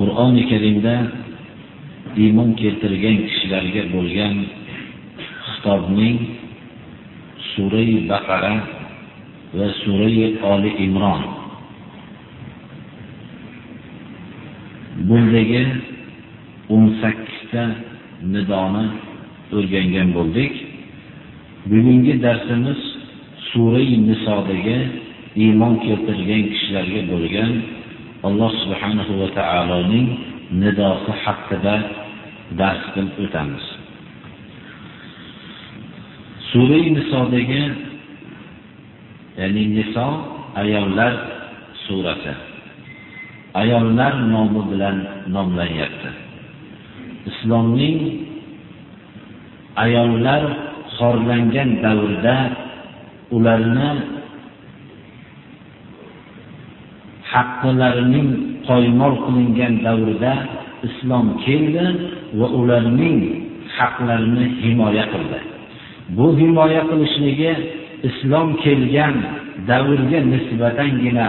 Qur'oni karimda iymon keltirgan kishilarga bo'lgan xitobning Sura baqara va Sura oli imron. Bundagi 18 ta nidoni o'rgangan bo'ldik. Bugungi darsimiz Sura nisodagi iymon keltirgan kishilarga bo'lgan alloh subhanahu va taoloning nidosi haqida dars qilib o'tamiz. Surai nisodagi ya'ni niso ayollar surasi. Ayollar nomi bilan nomlanyapti. Islomning ayollar xorlangan davrda ularni haqqilarining poymol qilingan davrida islom keldi va ularning haqlarini himoya qildi. Bu himoya qilishligi islom kelgan davrga nisbatangina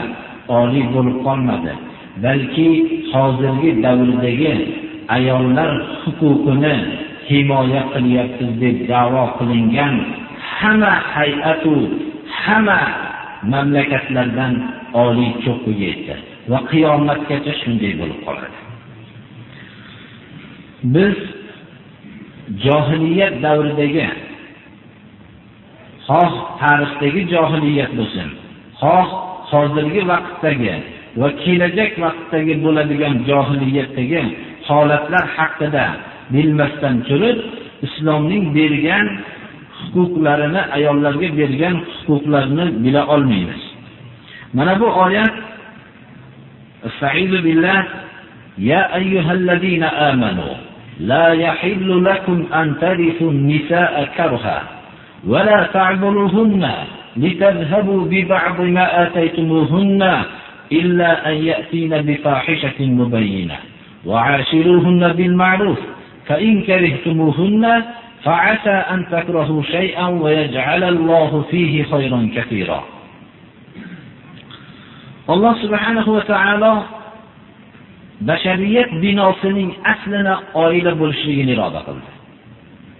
oliy bo'lib qolmadi balki hozirgi davrdagi ayollar huquqini himoya qilyapmiz deb da'vo qilingan hamma hay'atu hamma mamlakatlardan oliy cho'qqiga yetdi va qiyomatgacha shunday bo'lib qoladi. Biz johiliyat davridagi xoh tarixdagi johiliyat bo'lsin xoh hozirgi vaqtdagi va kelajak vaqtdagi bo'ladigan johiliyatdagi holatlar haqida bilmasdan turib islomning bergan huquqlarini ayollarga bergan huquqlarini bila olmaymiz. Mana bu oyat Sa'idu billah ya ayyuhallazina amanu la yahillu lakum an tarithu nisaa karha wa la ta'buduhunna litadhhabu bi ba'd ma ataytumuhunna illa an ya'tina bi fahishatin mubayyinah wa 'ashiruhunna bil ma'ruf fa in karihtumuhunna فعسى أن تكرهوا شيئا ويجعل الله فيه خيرا كثيرا alloh subhanahu va taolo bashariyat binosining aslini oila bo'lishligini iroda qildi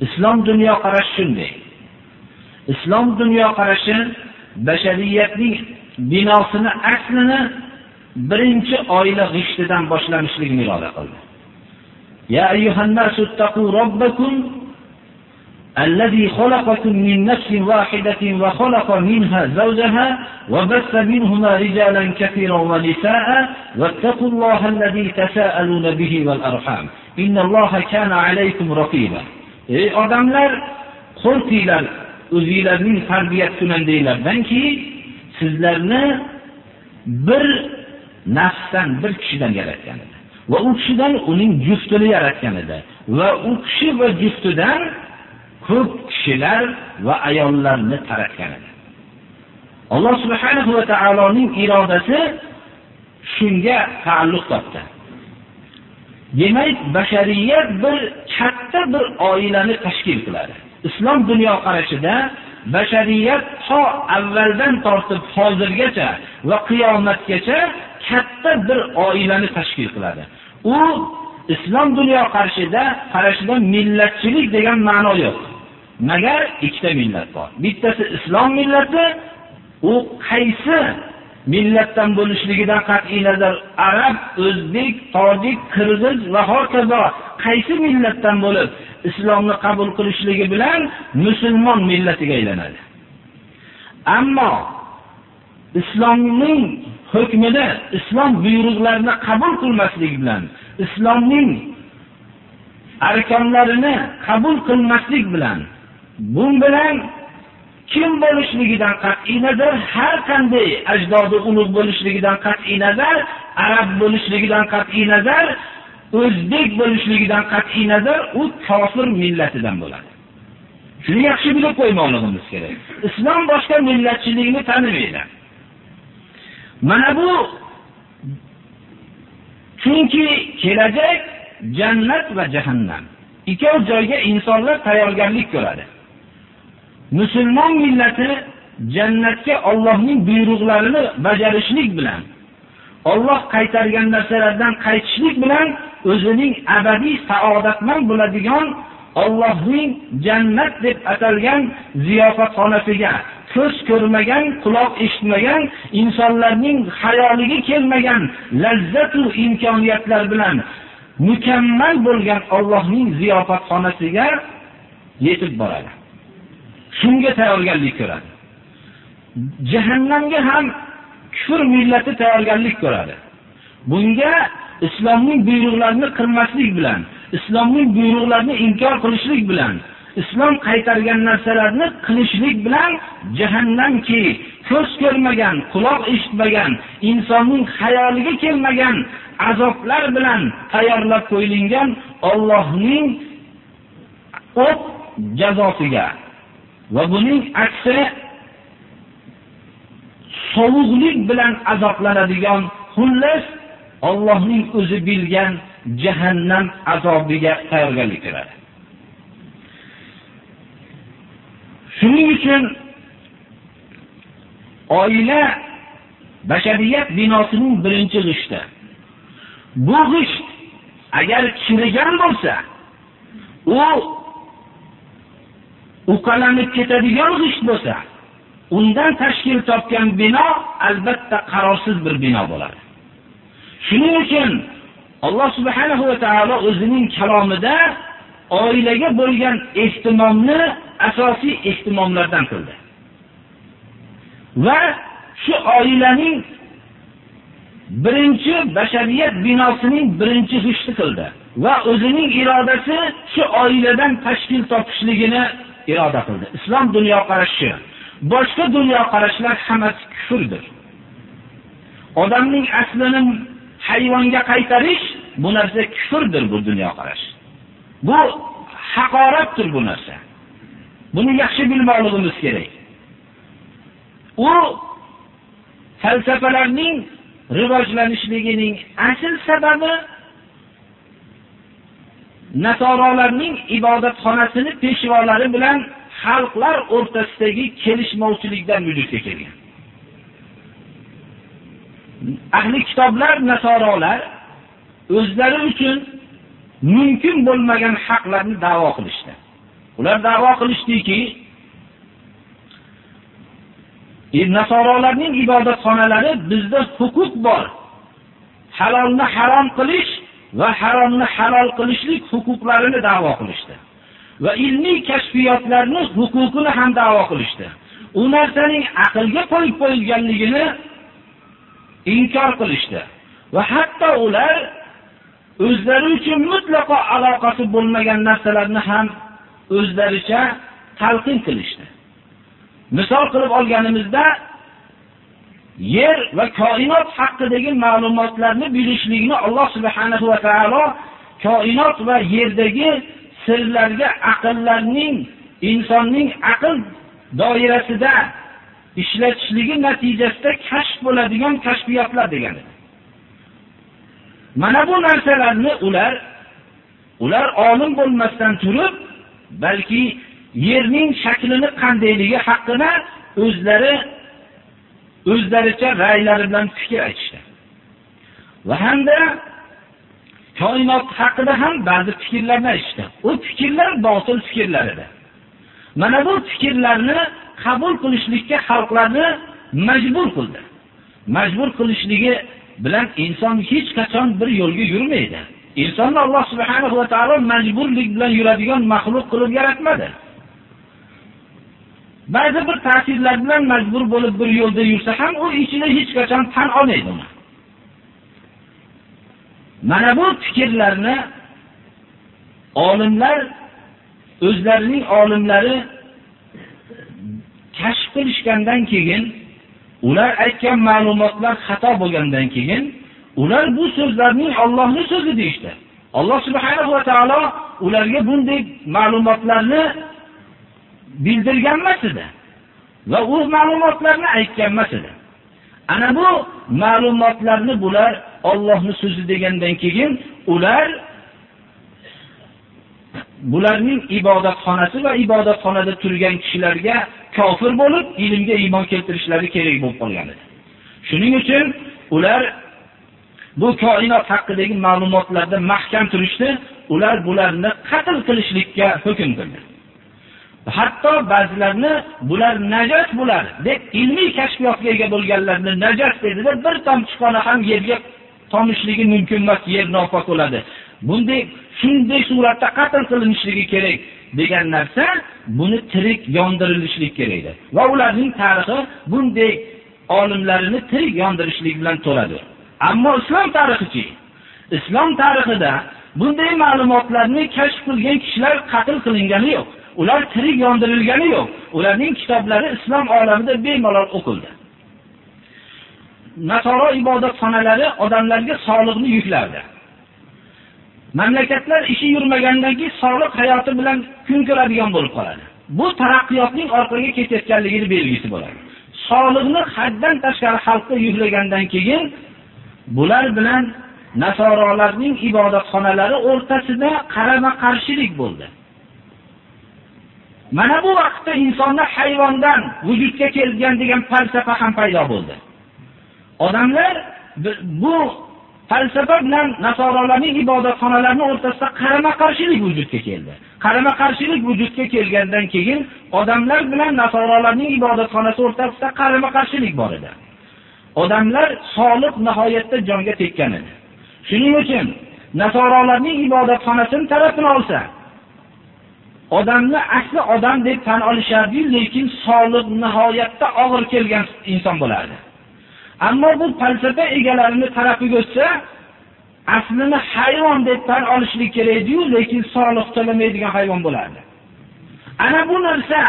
islom dunyoqarashi shunday islom dunyoqarashi bashariyatning binosini aslini birinchi oila g'ishtidan boshlanishligini iroda qildi يا أيها الناس اتقوا ربكم الذي خلقكم من نفس واحدة وخلق منها زوجها وبث منهما رجالا كثيرا ونساء واتقوا الله الذي تساءلون به والأرحام إن الله كان عليكم رقيبا ey odamlar qo'rqinglar o'zinglarning tarbiyat kunandanglardan keyin sizlarni bir nafsdan bir kishidan yaratgan edi va u kishidan uning juftini yaratgan edi va u kishi va juftidan ko'p kishilar va ayollarni taratgan edi. Alloh subhanahu va taoloning irodasi shunga taalluq topdi. Demak bashariyat bir katta bir oilani tashkil qiladi. Islom dunyoqarashida bashariyat to avvaldan tortib hozirgacha va qiyomatgacha katta bir oilani tashkil qiladi. U islom dunyoqarashida qarashida millatchilik degan ma'no yo'q. Magar ikkita millat bor. Bittasi islom millati u qaysi millatdan bo'lishligidan qat'iy nazar arab o'zbek tojik qirg'iz va hokazo qaysi millatdan bo'lib islomni qabul qilishligi bilan musulmon millatiga aylanadi. Ammo islomning hukmida islom buyruqlarini qabul qilmaslik bilan islomning arkonlarini qabul qilmaslik bilan bu bilan kim bo'lishligidan qat'iy nazar har qanday ajdodi ulug' bo'lishligidan qat'iy nazar arab bo'lishligidan qat'iy nazar o'zbek bo'lishligidan qat'iy nazar u kofir millatidan bo'ladi. Shuni yaxshi bilib qo'ymoqligimiz kerak. Islom boshqa millatchilikni tanimaydi. Mana bu chunki kelajak jannat va jahannam. Ikkov joyga insonlar tayyorgarlik ko'radi. Musulmon millati jannatga Allohning buyruqlarini bajarishlik bilan Alloh qaytargan narsalardan qaytishlik bilan o'zining abadiy saodatmand bo'ladigan Allohning jannat deb atalgan ziyofatxonasiga ko'z ko'rmagan, quloq eshitmagan, insonlarning xayoliga kelmagan lazzatu imkoniyatlar bilan mukammal bo'lgan Allohning ziyofatxonasiga yetib boradi. Shunga tayyorgarlik ko'radi. Jahannamga ham kufr millati tayyorgarlik ko'radi. Bunga islomning buyruqlarini qilmaslik bilan, islomning buyruqlarini inkor qilishlik bilan, islom qaytargan narsalarni qilishlik bilan jahannamki ko'z ko'rmagan, quloq eshitmagan, insonning xayoliga kelmagan azoblar bilan tayyorlab qo'yilgan Allohning o't jazosiga va buning aksi sovuqlik bilan azoblanadigan xullas Allohning o'zi bilgan jahannam azobiga tayyorgarlik ko'radi. Shuning uchun oila bashariyat binosining birinchi g'ishti. Bu g'isht agar chirigan bo'lsa, u uqalanib ketadigan g'isht bo'lsa, undan tashkil topgan bino albatta qarorsiz bir bino bo'ladi. Shuning uchun Alloh subhanahu va taolo o'zining kalomida oilaga bo'lgan ehtimomni asosiy ehtimomlardan qildi. Va shu oilaning birinchi bashariyat binosining birinchi g'ishti qildi va o'zining irodasi shu oiladan tashkil topishligini iroda qildi. Islom dunyoqarashi boshqa dunyoqarashlar hammasi kufrdir. Odamning aslini hayvonga qaytarish bu narsa kufrdir bu dunyoqarash. Bu haqoratdir bu narsa. Buni yaxshi bilmoqligimiz kerak. U falsafalarning rivojlanishligining asl sababi nasorolarning ibodatxonasini peshvolari bilan xalqlar o'rtasidagi kelishmovchilikdan vujudga kelgan. Ahli kitoblar nasorolar o'zlari uchun mumkin bo'lmagan haqlarni da'vo qilishdi. Ular da'vo qilishdiki, e, nasorolarning ibodatxonalari bizda huquq bor. Halolni harom qilish va haromni halol qilishlik huquqlarini da'vo qilishdi. Va ilmiy kashfiyotlarni huquqini ham da'vo qilishdi. U narsaning aqlga qo'yib qo'yilganligini inkor qilishdi. Va hatto ular o'zlari uchun mutlaqo aloqasi bo'lmagan narsalarni ham o'zlaricha talqin qilishdi. Misol qilib olganimizda yer va koinot haqidagi ma'lumotlarni bilishlikni Alloh subhanahu va taolo koinot va yerdagi sirlarga aqllarning insonning aql doirasida ishlatishligi natijasida kashf bo'ladigan kashfiyotlar degani. Mana bu narsalarni ular ular olim bo'lmasdan turib, balki yerning shaklini qandayligi haqida o'zlari o'zlaricha ra'ylari bilan fikr aytishdi. Va hamda koinot haqida ham ba'zi fikrlarni aytishdi. U fikrlar botil fikrlar edi. Mana bu fikrlarni qabul qilishlikka xalqlarni majbur qildi. Majbur qilishligi bilan inson hech qachon bir yo'lga yurmaydi. Insonni Alloh subhanahu va taolo majburlik bilan yuradigan maxluq qilib yaratmadi. Ba'zi bir ta'sirlar bilan majbur bo'lib bir yo'lda yursa ham u ishini hech qachon tan olmaydi uni. Mana bu fikrlarni olimlar o'zlarining olimlari kashf qilishgandan keyin ular aytgan ma'lumotlar xato bo'lgandan keyin ular bu so'zlarning Allohning so'zi deyishdi. Alloh subhanahu va taolo ularga bunday ma'lumotlarni bildirgan emas edi va u ma'lumotlarni aytgan emas edi. Ana bu ma'lumotlarni bular Allohning so'zi degandan keyin ular bularning ibodatxonasi va ibodatxonada turgan kishilarga kofir bo'lib ilmga iymon keltirishlari kerak bo'lib qolgan edi. Shuning uchun ular bu koinot haqidagi ma'lumotlarda mahkam turishdi, ular bularni qatl qilishlikka hukm qildi. Hatto ba'zilarni bular najot bular deb ilmiy kashfiyotga ega bo'lganlarni najot dedida bir tomchi qoni ham yerga tomishligi mumkin emas, yer nopok bo'ladi. Bunday shunday suratda qatl qilinishligi kerak degan narsa buni tirik yondirilishlik kerak edi. Va ularning tarixi bunday olimlarini tirik yondirishlik bilan to'ladi. Ammo islom tarixichi, islom tarixida bunday ma'lumotlarni kashf qilgan kishilar qatl qilingani yo'q. Ular tirik yondirilgani yo'q. Ularning kitoblari islom olamida bemalol o'qildi. Nasoro ibodatxonalari odamlarga soliqni yuklardi. Mamlakatlar ishi yurmagandan keyin soliq hayoti bilan kun ko'radigan bo'lib qoladi. Bu taraqqiyotning orqaga ketayotganligini belgisi bo'ladi. Soliqni haddan tashqari xalqqa yuklagandan keyin bular bilan nasorolarning ibodatxonalari o'rtasida qarama-qarshilik bo'ldi. Mana bu vaqtda insonlar hayvondan vujudga kelgan degan falsafa ham paydo bo'ldi. Odamlar bu falsafa bilan nasorolarning ibodatxonalarining o'rtasida qarama-qarshilik vujudga keldi. Qarama-qarshilik vujudga kelgandan keyin odamlar bilan nasorolarning ibodatxonasi o'rtasida qarama-qarshilik bor edi. Odamlar soliq nihoyatda jonga tekkan edi. Shuning uchun nasorolarning ibodatxonasini tarafini olsa, odamni asli odam deb tan olishardi, lekin soliq nihoyatda og'ir kelgan inson bo'lardi. Ammo bu falsafa egalarini tarafiga o'tsa, aslini hayvon deb tan olishlik kerak edi-yu, lekin soliq to'lamaydigan hayvon bo'lardi. Ana bu narsa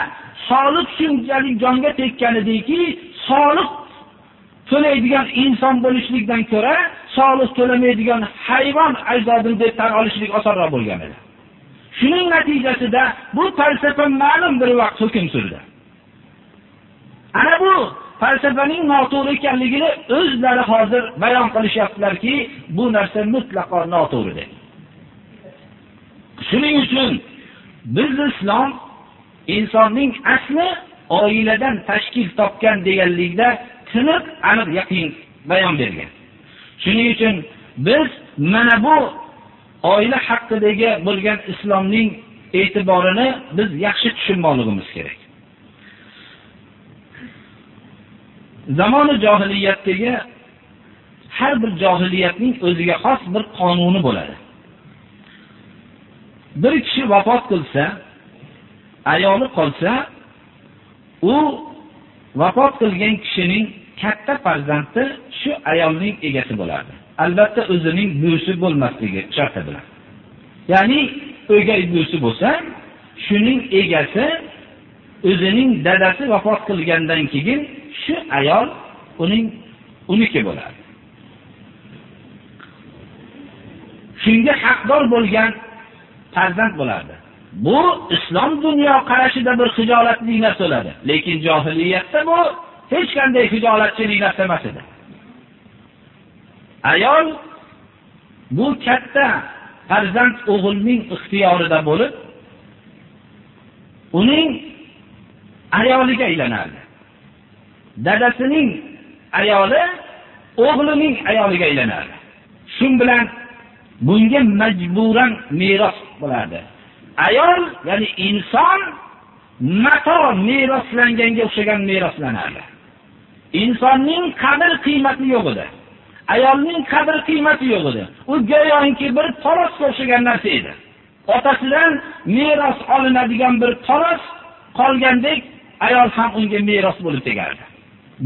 soliq shunchalik jonga tekkan ediki, soliq to'laydigan inson bo'lishlikdan ko'ra soliq to'lamaydigan hayvon ajdodini deb tan olishlik osonroq bo'lgan edi. Shuning natijasida bu falsafa ma'lum bir vaqt hukm surdi. Ana bu falsafaning noto'g'ri ekanligini o'zlari hozir bayon qilishyaptilarki, bu narsa mutlaqo noto'g'ri deb. Shuning uchun biz islom insonning asli oiladan tashkil topgan deganlikda tiniq aniq yaqin bayon bergan. Shuning uchun biz mana bu oila haqidagi bo'lgan islomning e'tiborini biz yaxshi tushunmoqligimiz kerak. Zamoni johiliyatdagi har bir johiliyatning o'ziga xos bir qonuni bo'ladi. Bir kishi vafot qilsa, ayoli qolsa, u vafot qilgan kishining katta farzandi shu ayolning egasi bo'ladi. Albatta o'zining buvisi bo'lmasligi sharti bilan. Ya'ni o'gay buvisi bo'lsa, shuning egasi o'zining dadasi vafot qilgandan keyin shu ayol uning uniki bo'ladi. Shunga haqdor bo'lgan farzand bo'lardi. Bu islom dunyo qarashida bir hijolatli narsa bo'ladi, lekin johiliyatda bu hech qanday hijolatchilik narsa emas edi. Ayol bu katta farzand o'g'ilning ixtiyorida bo'lib, uning ayoliga aylanardi. dadasining ayoli o'g'lining ayoliga aylanadi. Shun bilan bunga majburan meros bo'ladi. Ayol, ya'ni inson mato meroslanganga o'xshagan meroslanadi. Insonning qadr qiymati yo'q edi. Ayolning qadr qiymati yo'q edi. U go'yoki bir torosga o'xshagan narsa edi. Otasidan meros olinadigan bir taros qolgandek ayol ham unga meros bo'lib tegardi.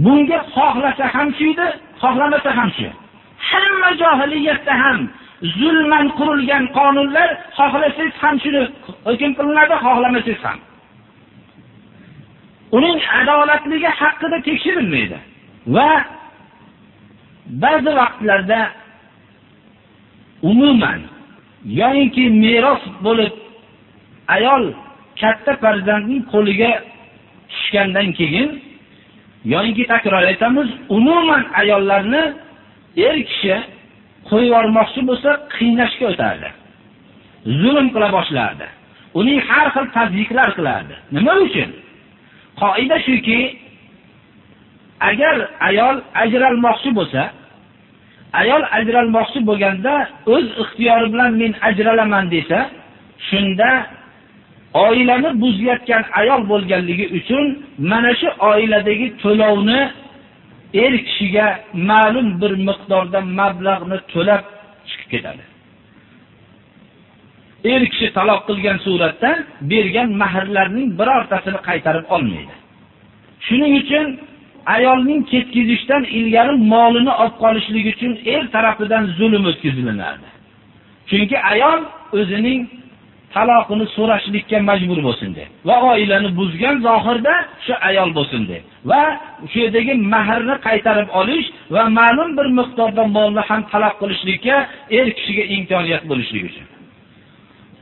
Bunga xohlasa ham shu edi, xohlamasa ham shu. Hamma johiliyatda ham zulman qurilgan qonunlar xohlasangiz ham shuni hukm qilinadi, xohlamasangiz ham. uning adolatligi haqida tekshirilmaydi va ba'zi vaqtlarda umuman yoyinki meros bo'lib ayol katta farzandning qo'liga tushgandan keyin yoyinki takror aytamiz umuman ayollarni er kishi qo'yib yubormoqchi bo'lsa qiynashga o'tardi zulm qila boshlardi uning har xil tazyiqlar qilardi. Nima uchun? Qoida shuki agar ayol ajralmoqchi bo'lsa ayol ajralmoqchi bo'lganda o'z ixtiyori bilan men ajralaman desa shunda oilani buzayotgan ayol bo'lganligi uchun mana shu oiladagi to'lovni er kishiga ma'lum bir miqdorda mablag'ni to'lab chiqib ketadi. Er kishi taloq qilgan suratda bergan mahrlarning birortasini qaytarib olmaydi. Shuning uchun ayolning ketkizishdan ilgari molini olib qolishlik uchun er tarafidan zulm o'tkazilinardi chunki ayol o'zining taloqini so'rashlikka majbur bo'lsin deb va oilani buzgan zohirda shu ayol bo'lsin deb va shu yerdagi mahrni qaytarib olish va ma'lum bir miqdorda molni ham talab qilishlikka er kishiga imkoniyat bo'lishligi uchun.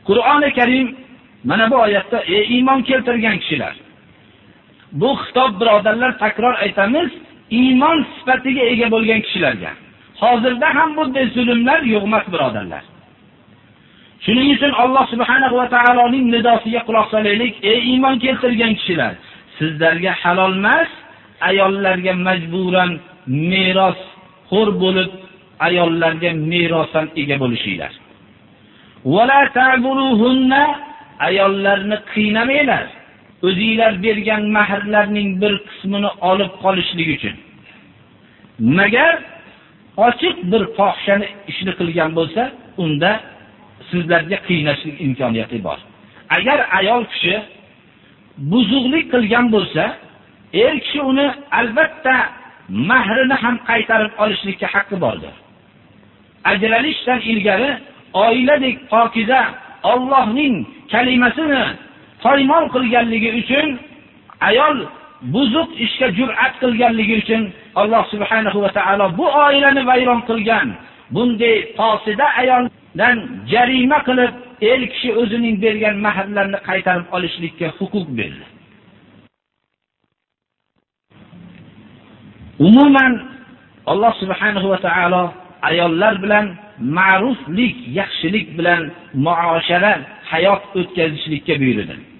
Qur'oni karim mana bu oyatda ey iymon keltirgan kishilar bu xitob birodarlar takror aytamiz iymon sifatiga ega bo'lgan kishilarga. Hozirda ham bunday zulmlar yo'qmas birodarlar. Shuning uchun alloh subhana va taoloning nidosiga quloq solaylik ey iymon keltirgan kishilar. Sizlarga halol emas ayollarga majburan meros xo'r bo'lib ayollarga merosdan ega bo'lishinglar. Ayollarni qiynamanglar. O'zinglar bergan mahrlarning bir qismini olib qolishlik uchun. Magar ochiq bir fohishani ishni qilgan bo'lsa unda sizlarga qiynashlik imkoniyati bor. Agar ayol kishi buzuqlik qilgan bo'lsa er kishi uni albatta mahrini ham qaytarib olishlikka haqqi bordir. Ajralishdan ilgari oiladek pokiza Allohning kalimasini poymol qilganligi uchun ayol buzuq ishga jur'at qilganligi uchun alloh subhanahu va taolo bu oilani vayron qilgan. Bunday posida ayoldan jarima qilib el kishi o'zining bergan mahrlarni qaytarib olishlikka huquq berdi. Umuman alloh subhanahu va taolo ayollar bilan ma'ruflik yaxshilik bilan muoshara hayot o'tkazishlikka buyurdi.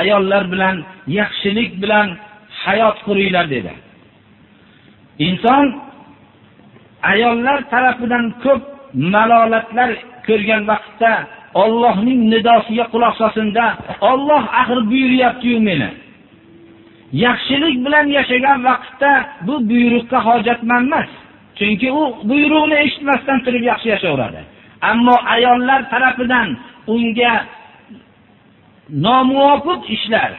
Ayollar bilan yaxshilik bilan hayot quringlar dedi. Inson ayollar tarafidan ko'p malolatlar ko'rgan vaqtda Allohning nidosiga quloq solsinda Alloh axir buyuryaptiyu meni. Yaxshilik bilan yashagan vaqtda bu buyruqqa hojatman emas chunki u buyruqni eshitmasdan turib yaxshi yashayveradi ammo ayollar tarafidan unga nomuvofiq ishlar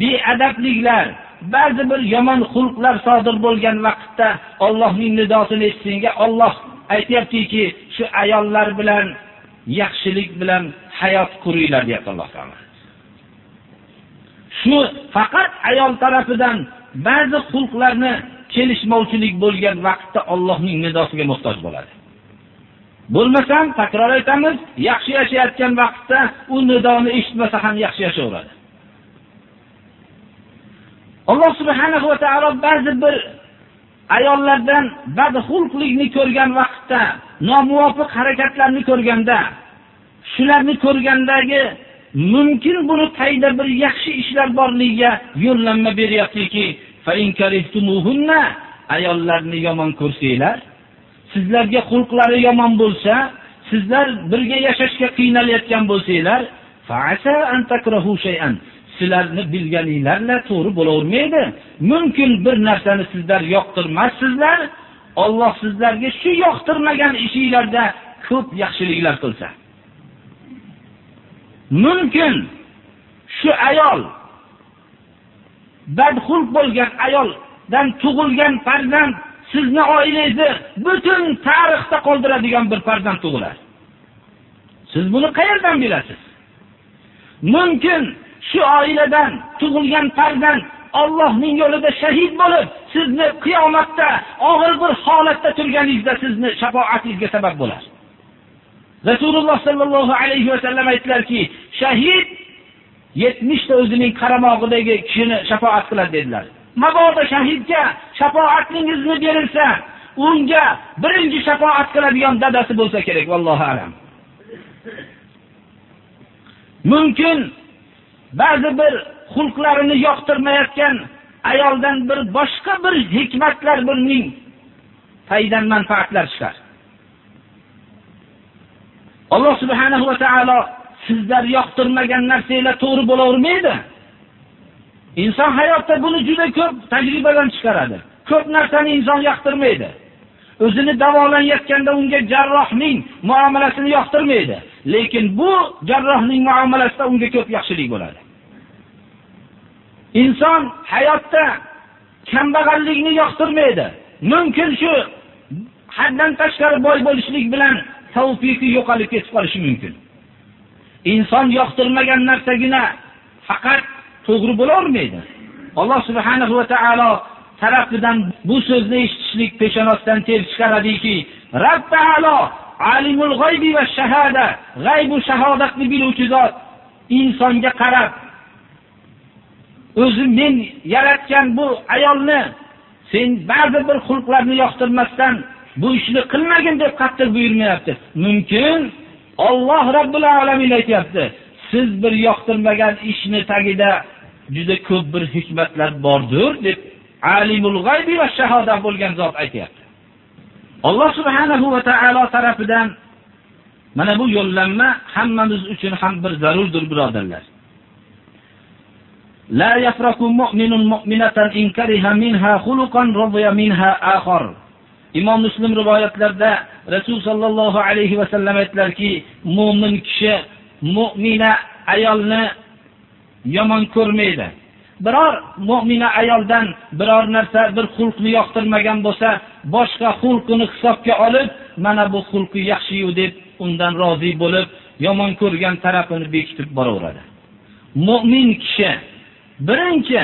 beadabliklar ba'zi bir yomon xulqlar sodir bo'lgan vaqtda Allohning nidosini eshitsinga Alloh aytyaptiki shu ayollar bilan yaxshilik bilan hayot quringlar deyapti alloh taolo. Shu faqat ayol tarafidan ba'zi xulqlarni kelishmovchilik bo'lgan vaqtda Allohning nidosiga muhtoj bo'ladi. Bo'lmasam takror aytamiz yaxshi yashayotgan vaqtda u nidoni eshitmasa ham yaxshi yashayveradi alloh subhanahu va taolo ba'zi bir ayollardan badxulqlikni ko'rgan vaqtda nomuvofiq harakatlarni ko'rganda shularni ko'rgandagi mumkin buni tagida bir yaxshi ishlar borligiga yo'llanma beryaptiki ayollarni yomon ko'rsanglar sizlarga xulqlari yomon bo'lsa sizlar birga yashashga qiynalayotgan bo'lsanglar sizlarni bilganinglarla to'g'ri bo'lavermaydi. Mumkin bir narsani sizlar yoqtirmassizlar Alloh sizlarga shu yoqtirmagan ishingizlarda ko'p yaxshiliklar qilsa. Mumkin shu ayol badxulq bo'lgan ayoldan tug'ilgan farzand sizni oilangizni butun tarixda qoldiradigan bir farzand tug'iladi siz buni qayerdan bilasiz Mumkin shu oiladan tug'ilgan farzand Allohning yo'lida shahid bo'lib, sizni qiyomatda og'ir bir holatda turganingizda sizni shafoatingizga sabab bo'lar. Rasululloh sallallohu alayhi va sallam aytlarki, shahid 70 ta o'zining qaramog'idagi kishini shafoat qiladi dedilar. Mabodo shahidga shafoatingizni berilsa, unga birinchi shafoat qiladigan dadasi bo'lsa kerak, vallohu alam. Mumkin ba'zi bir xulqlarini yoqtirmayotgan ayoldan bir boshqa bir hikmatlar birning paydan manfaatlar chiqar. Alloh subhanahu va taolo sizlar yoqtirmagan narsanglar to'g'ri bo'lavermaydi. Inson hayotda buni juda ko'p tajribadan chiqaradi. Ko'p narsani inson yoqtirmaydi. O'zini davolanayotganda unga jarrohning muomalasini yoqtirmaydi. Lekin bu jarrohning muomalasida unga ko'p yaxshilik bo'ladi. Inson hayotda kambag'allikni yoqtirmaydi. Mumkin shu haddan tashqari boy bo'lishlik bilan tavfiqi yo'qolib ketib qolishi mumkin. Inson yoqtirmagan narsagina faqat to'g'ri bo'lavermaydi. Alloh subhanahu va taolo tarafidan bu so'zni eshitishlik peshonasidan ter chiqaradiki, Rabb taolo alimul g'aybi va shahada, g'ayb va shahodatni biluvchi zot insonga qarab o'zi men yaratgan bu ayolni sen ba'zi bir xulqlarni yoqtirmasdan bu ishni qilmagin deb qattiq buyurmayapti. Mumkin Alloh Rabbul alamin aytayapti. Siz bir yoqtirmagan ishni tagida juda ko'p bir hikmatlar bordir deb alimul g'aybi va shahoda bo'lgan zot aytayapti. Alloh subhanahu va taolo tarafidan mana bu yo'llanma hammamiz uchun ham bir zarurdir, birodarlar. لا يفرق مؤمن مؤمنة إن كره منها خلقا رضي منها آخر imom muslim rivoyatlarida rasul sollallohu alayhi vasallam aytdilarki mo'min kishi mo'mina ayolni yomon ko'rmaydi. Biror mo'mina ayoldan biror narsa bir xulqni yoqtirmagan bo'lsa boshqa xulqini hisobga olib mana bu xulqi yaxshiyu deb undan rozi bo'lib yomon ko'rgan tarafini bekitib boraveradi. Mo'min kishi birinchi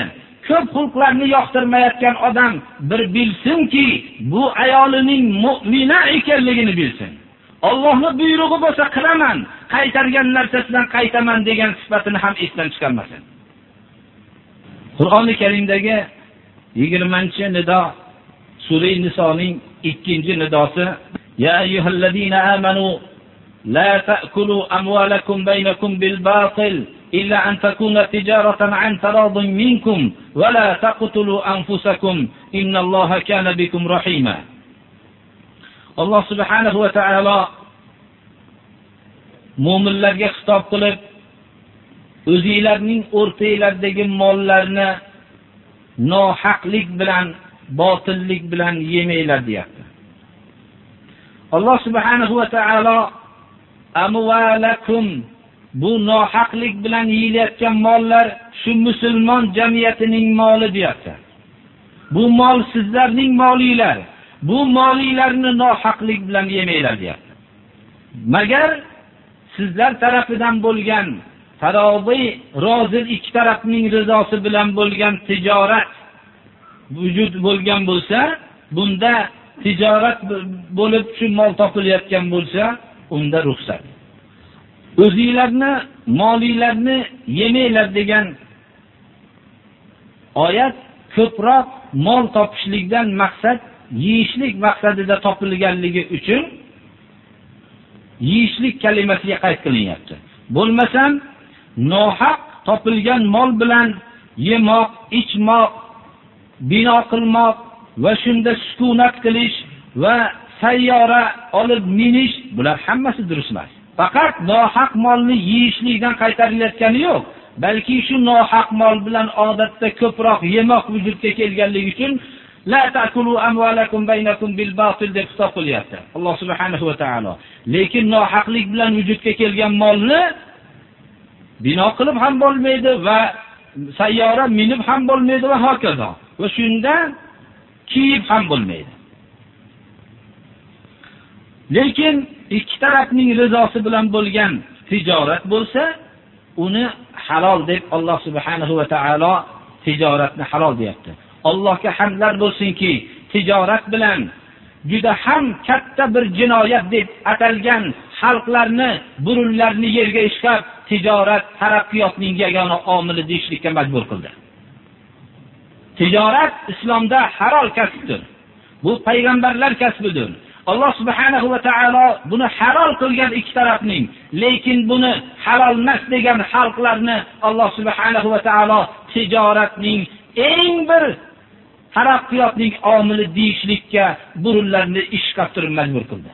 ko'p xulqlarni yoqtirmayotgan odam bir bilsinki bu ayolining mo'mina ekanligini bilsin. Allohning buyrug'i bo'lsa qilaman, qaytargan narsasidan qaytaman degan sifatini ham esdan chiqarmasin. Qur'oni Karimdagi 20-nido Sura Nisoning 2-nidosi Ya ayyuhallazina amanu la ta'kulu amwalakum baynakum bil batil illa an takuna tijaratan an taradun minkum wa la taqtulu anfusakum innalloha kana bikum rahima. Alloh subhanahu va taolo mu'minlarga xitob qilib o'zingizlarning o'rtanglardagi mollarni nohaqlik bilan botillik bilan yemanglar deyapti alloh subhanahu va taolo amvalakum bu nohaqlik bilan yeyilayotgan mollar shu musulmon jamiyatining moli deyapti. Bu mol sizlarning molinglar. Bu molinglarni nohaqlik bilan yemanglar deyapti. Magar sizlar tarafidan bo'lgan taroziy rozil ikki tarafning rizosi bilan bo'lgan tijorat vujud bo'lgan bo'lsa, bunda tijorat bo'lib shu mol topilayotgan bo'lsa, unda ruxsat. O'zingizlarni molinglarni yemanglar degan oyat ko'proq mol topishlikdan maqsad yeyishlik maqsadida topilganligi uchun yeyishlik kalimasiga qayd qilinyapti. Bo'lmasam nohaq topilgan mol bilan yemoq, ichmoq, bino qilmoq va shunda sukunat qilish va sayyora olib minish bular hammasi durust emas. Faqat nohaq molni yeyishlikdan qaytarilayotgani yo'q, balki shu nohaq mol bilan odatda ko'proq yemoq vujudga kelganligi uchun la ta'kulu amwalakum baynakum bil batil deb xitob qilyapti. Alloh subhanahu va taolo. Lekin nohaqlik bilan vujudga kelgan molni bino qilib ham bo'lmaydi va sayyora minib ham bo'lmaydi va hokazo. Va shundan kiyib ham bo'lmaydi. Lekin ikki tarafning rizosi bilan bo'lgan tijorat bo'lsa, uni halol deb Alloh subhanahu va taolo tijoratni halol deyapti. Allohga hamdlar bo'lsinki, tijorat bilan juda ham katta bir jinoyat deb atalgan xalqlarni, burunlarini yerga ishqab, tijorat taraqqiyotning yagona omili deyishlikka majbur qildi. Tijorat islomda halol kasbdir. Bu payg'ambarlar kasbidir. Alloh subhanahu va taolo buni halol qilgan ikki tarafning, lekin buni halol emas degan xalqlarni Alloh subhanahu va taolo tijoratning eng bir taraqqiyotning omili deyishlikka burunlarni ish turib majbur qildi.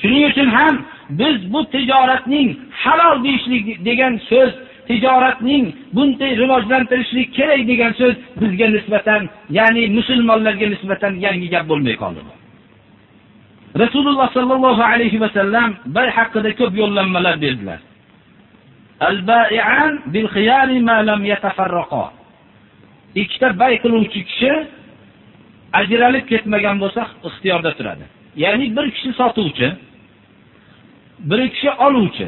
Shuning uchun ham biz bu tijoratning halol deyishlik degan so'z tijoratning bunday rivojlantirishlik kerak degan so'z bizga nisbatan, ya'ni musulmonlarga nisbatan yangi gap bo'lmay qoldi. Rasululloh sallallohu alayhi vasallam bay haqida ko'p yo'llanmalar berdilar. Ikkita bay qiluvchi kishi ajralib ketmagan bo'lsa ixtiyorda turadi. Ya'ni bir kishi sotuvchi, bir kishi oluvchi.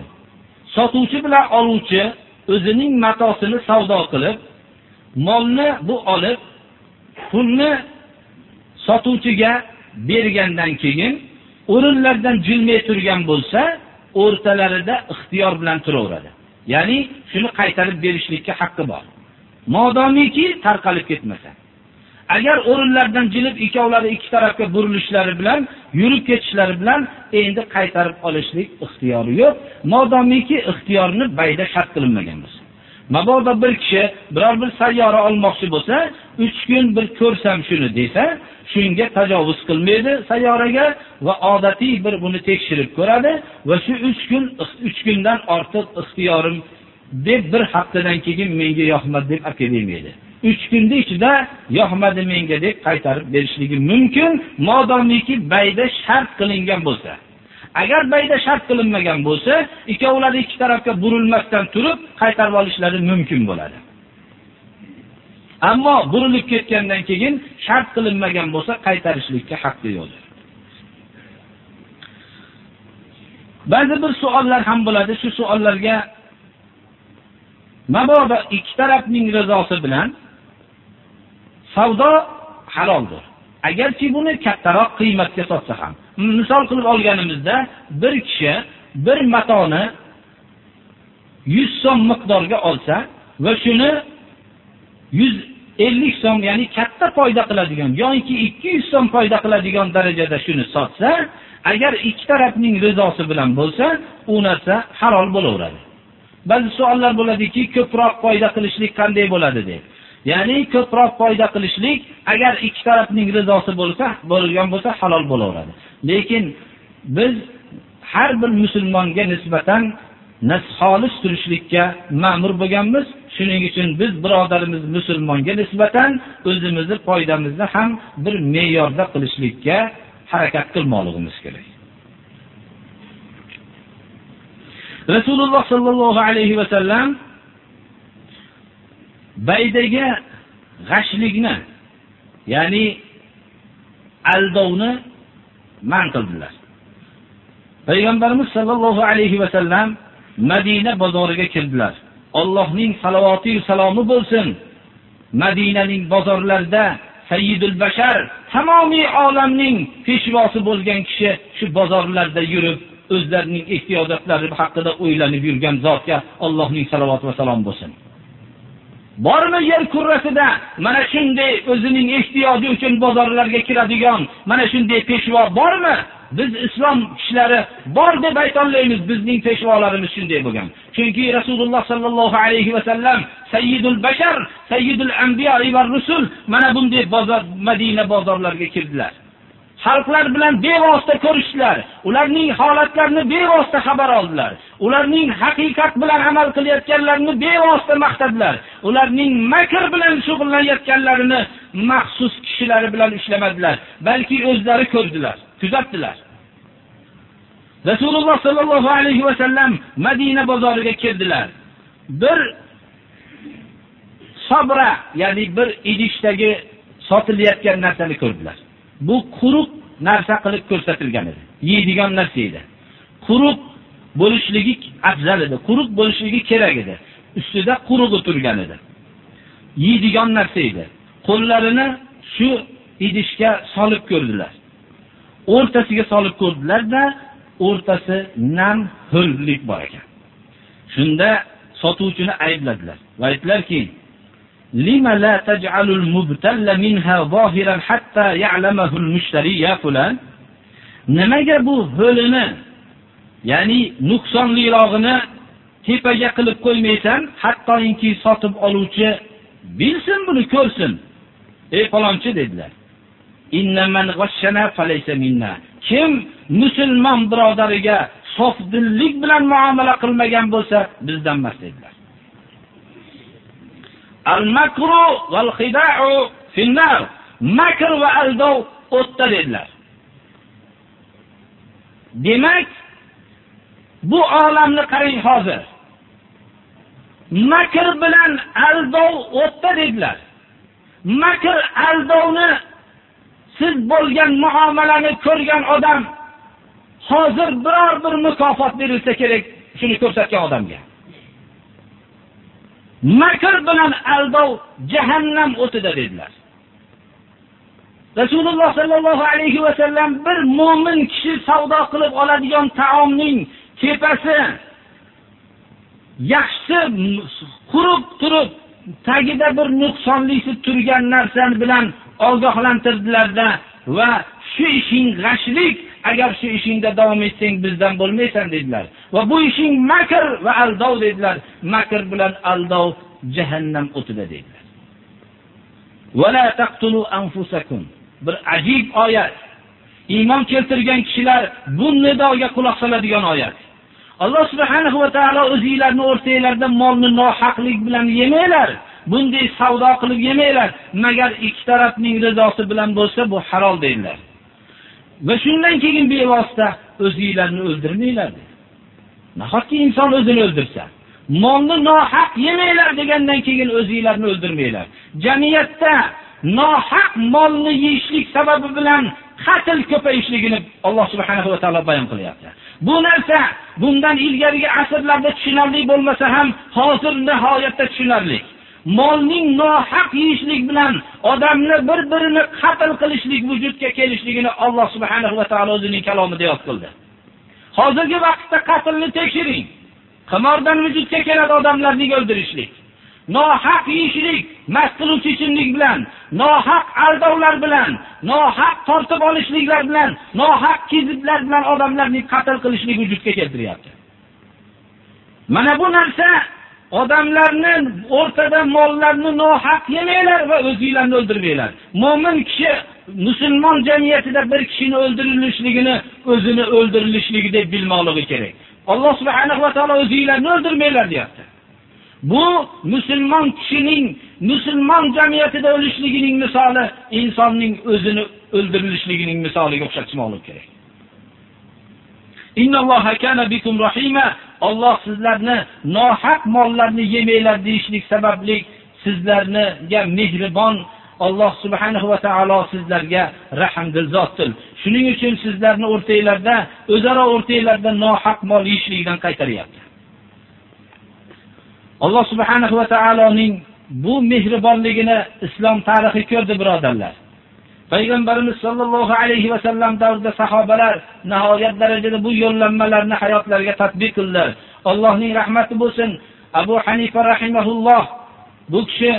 Sotuvchi bilan oluvchi o'zining matosini savdo qilib, molni bu olib, pulni sotuvchiga bergandan keyin o'rinlardan jilmay turgan bo'lsa, o'rtalarida ixtiyor bilan turaveradi. Ya'ni shuni qaytarib berishlikka haqqi bor. Modomiki tarqalib ketmasa. Agar o'rinlardan jilib ikkovlari ikki tarafga burilishlari bilan, yurib ketishlari bilan endi qaytarib olishlik ixtiyori yo'q, modomiki ixtiyorni bayda shart qilinmagan bo'lsa. Mabodo bir kishi biror bir sayyora olmoqchi bo'lsa, 3 kun bir ko'rsam shuni desa, shunga tajovuz qilmaydi sayyoraga va odatiy bir buni tekshirib ko'radi va shu 3 kun 3 kundan ortiq ixtiyorim deb bir haftadan keyin menga yoqmadi deb olib kelmaydi. 3 kunni ichida yoqmadi menga deb qaytarib berishligi mumkin, modomiki bayda shart qilingan bo'lsa. Agar bayda shart qilinmagan bo'lsa, ikkovlari ikki tarafga burilmasdan turib qaytarib olishlari mumkin bo'ladi. Ammo burilib ketgandan keyin shart qilinmagan bo'lsa, qaytarishlikka haqqi yo'qdir. Ba'zi bir savollar ham bo'ladi, shu savollarga mabodo ikki tarafning rizosi bilan savdo haloldir. Agarki buni kattaroq qiymatga sotsa ham. Misol qilib olganimizda bir kishi bir matoni 100 so'm miqdorga olsa va shuni 150 so'm, ya'ni katta foyda qiladigan yoki 200 so'm foyda qiladigan darajada shuni sotsa, agar ikki tarafning rizosi bilan bo'lsa, u narsa halol bo'laveradi. Ba'zi savollar bo'ladiki, ko'proq foyda qilishlik qanday bo'ladi deb. Ya'ni ko'proq foyda qilishlik agar ikki tarafning rizosi bo'lsa, bo'lgan bo'lsa halol bo'laveradi. Lekin biz har bir musulmonga nisbatan nasxolis turishlikka ma'mur bo'lganmiz. Shuning uchun biz birodarimiz musulmonga nisbatan o'zimizni foydamizni ham bir me'yorda qilishlikka harakat qilmoqligimiz kerak. Rasululloh sallallohu alayhi va sallam baydaga g'ashlikni, ya'ni aldovni man qildilar. Payg'ambarimiz sallallohu alayhi va sallam Madina bozoriga kirdilar. Allohning salovati va salomi bo'lsin. Madinaning bozorlarida Sayyidul Bashar, tamomiy olamning peshvosi bo'lgan kishi shu bozorlarda yurib, o'zlarining ehtiyojotlari haqida o'ylanib yurgan zotga Allohning salovati va salom bo'lsin. Bormi yer kurrasida mana shunday o'zining ehtiyoji uchun bozorlarga kiradigan mana shunday peshvo bormi? biz islom kishilari bor deb aytolmaymiz bizning peshvolarimiz shunday bo'lgan chunki rasululloh sallallohu alayhi va sallam sayyidul bashar sayyidul anbiya va rusul mana bunday bozor madina bozorlariga kirdilar xalqlar bilan bevosita ko'rishdilar. Ularning holatlarini bevosita xabar oldilar. Ularning haqiqat bilan amal qilayotganlarini bevosita maqtadilar. Ularning makr bilan shug'ullanayotganlarini maxsus kishilari bilan ishlamadilar. Balki o'zlari ko'rdilar kuzatdilar. Rasululloh sollallohu alayhi vasallam madina bozoriga kirdilar bir sobra ya'ni bir idishdagi sotilayotgan narsani ko'rdilar. Bu quruq narsa qilib ko'rsatilgan edi yeydigan narsa edi quruq bo'lishligi afzal edi quruq bo'lishligi kerak edi ustida qurug'i turgan edi. Yeydigan narsa edi. Qo'llarini shu idishga solib ko'rdilar. O'rtasiga solib ko'rdilar-da, o'rtasi nam hurlik bor ekan. Shunda sotuvchini aybladilar va aytdilarki: "Lima la taj'alul mubtalla minha zahiran hatta ya'lamahu al-mushtari ya fulan?" Nimaga bu ho'lini, ya'ni nuqsonlirog'ini tepaga qilib qo'ymaysan, hattoki sotib oluvchi bilsin buni ko'rsin. Ey falonchi dedilar. Innaman g'ashshana falaysa minna. Kim musulmon birodariga sofdillik bilan muomala qilmagan bo'lsa, bizdan emas dedilar. Al-makru val khida'u finnar. Makr va aldov o'tda dedilar. Demak, bu olamni qarang hozir. Makr bilan aldov o'tda dedilar. Makr aldovni siz bo'lgan muomalani ko'rgan odam hozir biror bir mukofot berilsa kerak shuni ko'rsatgan odamga. Makr bilan aldov jahannam o'tida dedilar. Rasululloh sallallohu alayhi va sallam bir mu'min kishi savdo qilib oladigan taomning tepasi yaxshi qurib turib tagida bir nuqsonlisi turgan narsani bilan ogohlantirdilarda va shu ishing g'ashlik agar shu ishingda davom etsang bizdan bo'lmaysan dedilar. Va bu ishing makr va aldov dedilar. Makr bilan aldov jahannam o'tida dedilar. Bir ajib oyat. Iymon keltirgan kishilar bu nidoga quloq soladigan oyat. Alloh subhanahu va taolo o'zinglarni o'rtanglarda molni nohaqlik bilan yemanglar bunday savdo qilib yemanglar. Magar ikki tarafning rizosi bilan bo'lsa bu halol deydilar va shundan keyin bevosita o'zinglarni o'ldirmanglar nahotki inson o'zini o'ldirsa? Molni nohaq yemanglar degandan keyin o'zinglarni o'ldirmanglar. Jamiyatda nohaq molni yeyishlik sababi bilan qatl ko'payishligini alloh subhanahu va taolo bayon qilyapti. Bu narsa bundan ilgarigi asrlarda tushunarli bo'lmasa ham hozir nihoyatda tushunarli. Molning nohaq yeyishlik bilan odamni bir birini qatl qilishlik vujudga kelishligini alloh subhanahu va taolo o'zining kalomida yod qildi. Hozirgi vaqtda qatlni tekshiring. Qimordan vujudga keladi odamlarni o'ldirishlik? Nohaq yeyishlik mast qiluvchi ichimlik bilan nohaq aldovlar bilan nohaq tortib olishliklar bilan nohaq kiziblar bilan odamlarni qatl qilishlik vujudga keltiryapti. Mana bu narsa odamlarni o'rtada mollarni nohaq yemanglar va o'zinglarni o'ldirmanglar. Mo'min kishi musulmon jamiyatida bir kishini o'ldirilishligini o'zini o'ldirilishligidek deb bilmoqligi kerak. Alloh subhanahu va taolo o'zinglarni o'ldirmanglar deyapti. Bu musulmon kishining musulmon jamiyatida o'lishligining misoli insonning o'zini o'ldirilishligining misoliga o'xshatishmoqlik kerak. Innalloha kana bikum rahima. Alloh sizlarni nohaq mollarni yemanglar deyishlik sababli sizlarga mehribon Alloh subhanahu va taolo sizlarga rahmdil zotdir. Shuning uchun sizlarni o'rtanglarda, o'zaro o'rtanglarda nohaq mol yeyishlikdan qaytaryapti. Alloh subhanahu va taoloning bu mehribonligini islom tarixi ko'rdi birodarlar. Payg'ambarimiz sollallohu alayhi vasallam davrida sahobalar nihoyat darajada bu yo'llanmalarni hayotlariga tatbiq qildilar. Allohning rahmati bo'lsin. Abu hanifa rahimahulloh bu kishi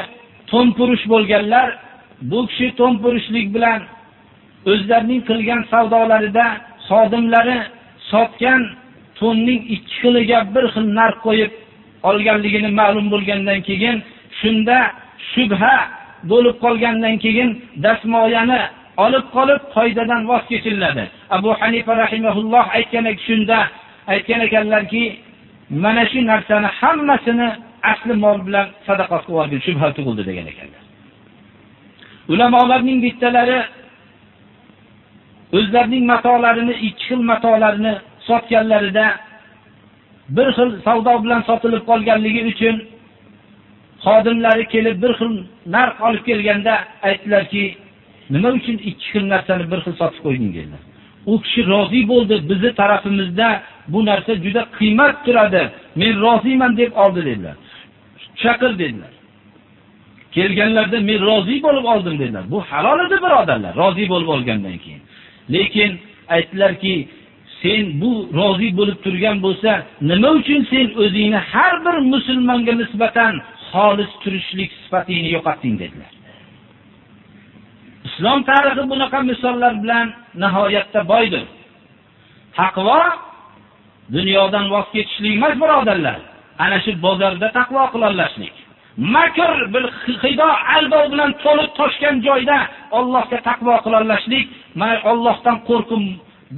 to'mpurish bo'lganlar bu kishi to'mpurishlik bilan o'zlarining qilgan savdolarida xodimlari sotgan to'nning ikki xiliga bir xil narx qo'yib olganligini ma'lum bo'lgandan keyin shunda shubha bo'lib qolgandan keyin dasmoyani olib qolib qoidadan voz kechiladi. Abu hanifa rahimahulloh aytgan shunda aytgan ekanlarki mana shu narsani hammasini asli mol bilan sadaqa qilib yuborgin shubha tug'ildi degan ekanlar. Ulamolarning bittalari o'zlarining matolarini ikki xil matolarni sotganlarida bir xil savdo bilan sotilib qolganligi uchun xodimlari kelib bir xil narx olib kelganda aytdilarki nima uchun ikki xil narsani bir xil sotib qo'yding dedilar u kishi rozi bo'ldi bizni tarafimizda bu narsa juda qiymat turadi men roziman deb oldi dedilar chaqir dedilar. Kelganlarda men rozi bo'lib oldim dedilar. Bu halol edi birodarlar, rozi bo'lib olgandan keyin. Lekin aytdilarki, sen bu rozi bo'lib turgan bo'lsa, nima uchun sen o'zingni har bir musulmonga nisbatan xolis turishlik sifatingni yo'qotding dedilar. Islom tarixi bunaqa misollar bilan nihoyatda boydir. Taqvo dunyodan voz kechishlik emas, birodarlar. Ana shu bozorda taqvo qilolashlik. Makr bil xido albo bilan to'lib toshgan joyda Allohga taqvo qilolashlik, mana Allohdan qo'rqib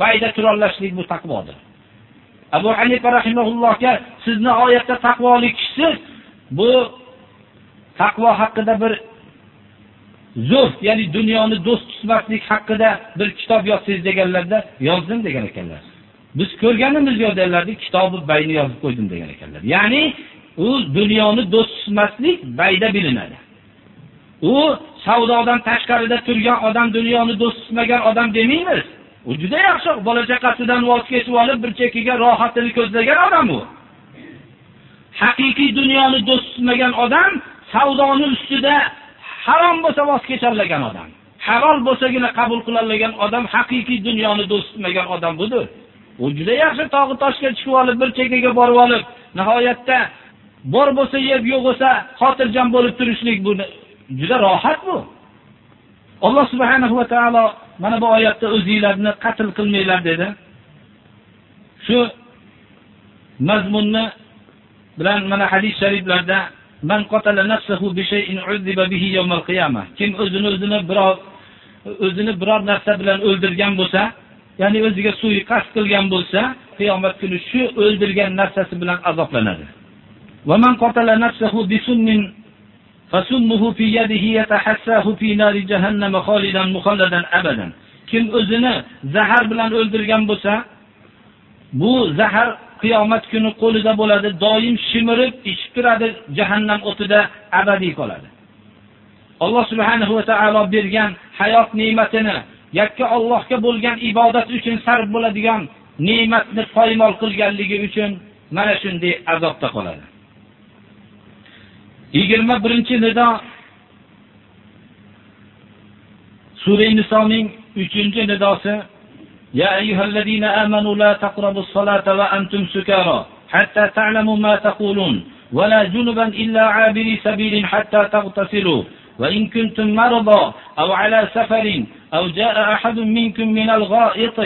bayda turolashlik bu taqvodir. Abu Hanifa rahimahullohga sizni oyatda taqvoli kishisiz, bu taqvo haqida bir zuhd, ya'ni dunyoni do'st tutmaslik haqida bir kitob yozsangiz deganlarda yozdim degan ekanlar. Biz ko'rganimiz yo'llarni kitobi bayni yozib qo'ydim degan ekanlar. Ya'ni u dunyoni do'st tutmaslik bayda bilinadi. U savdodan tashqarida turgan odam dunyoni do'st tutmagan odam demaymiz. U juda yaxshi bola chaqasidan voz kechib olib bir chekkaga rohatini ko'zlagan odam u. Haqiqiy dunyoni do'st tutmagan odam savdoni ustida harom bo'lsa voz kechalagan odam. Halol bo'lsagina qabul qilolmagan odam haqiqiy dunyoni do'st tutmagan odam budir. U juda yaxshi tog'i toshga chiqib olib bir chekkaga borib olib, nihoyatda bor bo'lsa yeb, yo'q bo'lsa xotirjam bo'lib turishlik bu juda rohat bu. Alloh subhanahu va taolo mana bu oyatda o'zinglarni qatl qilmanglar dedi. Shu mazmunni bilan mana hadis shariflarda man qatala nafsahu bi shay'in uziba bihi yawm al-qiyamah. Kim o'zini o'zini biror o'zini biror narsa bilan o'ldirgan bo'lsa, ya'ni o'ziga suiqasd qilgan bo'lsa, qiyomat kuni shu o'ldirgan narsasi bilan azoblanadi. Va man qatala nafsahu bi sunnin fasummuhu fi yadihi yatahassahu fi nari jahannam khalidan mukhalladan abadan. Kim o'zini zahar bilan o'ldirgan bo'lsa, bu zahar qiyomat kuni qo'lida bo'ladi, doim shimirib ichib turadi, jahannam o'tida abadiy qoladi. Alloh subhanahu va taolo bergan hayot ne'matini yakka Allohga bo'lgan ibodat uchun sarf bo'ladigan ne'matni poymol qilganligi uchun mana shunday azobda qoladi. 21-nido Sura Nisoning 3-nidosi يا أيها الذين آمنوا لا تقربوا الصلاة وأنتم سكارى حتى تعلموا ما تقولون ولا جنبا إلا عابري سبيل حتى تغتسلوا. وإن كنتم مرضى أو على سفر أو جاء أحد منكم من الغائط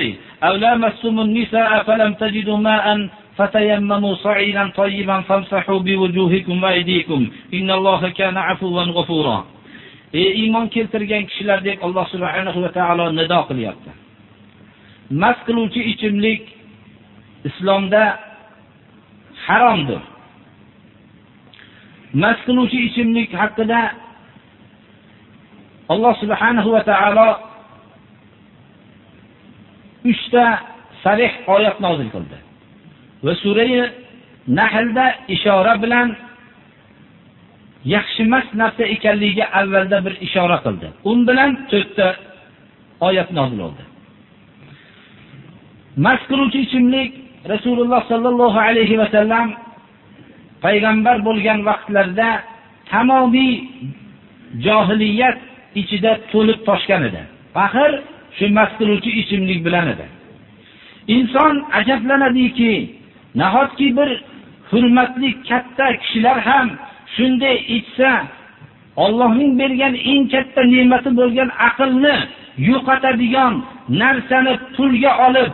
أو لامستم النساء فلم تجدوا ماء فتيمموا صعيدا طيبا فامسحوا بوجوهكم وأيديكم. إن الله كان عفوا غفورا. ey iymon keltirgan kishilar deb Alloh subhanahu va taolo nido. Mas qiluvchi ichimlik islomda haromdir. Mas qiluvchi ichimlik haqida Alloh subhanahu va taolo 3 ta sarih oyat nozil qildi. Va surai Nahlda ishora bilan yaxshi emas narsa ekanligiga avvalda bir ishora qildi. Un bilan 4 ta oyat nozil bo'ldi. Mast qiluvchi ichimlik Rasululloh sallallohu alayhi va sallam payg'ambar bo'lgan vaqtlarda tamomiy johiliyat ichida to'lib toshgan edi. Faxr shu mast qiluvchi ichimlik bilan edi. Inson ajablanadiki, nahotki bir hurmatli katta kishilar ham shunday ichsa, Allohning bergan eng katta ne'mati bo'lgan aqlni yo'qotadigan narsani pulga olib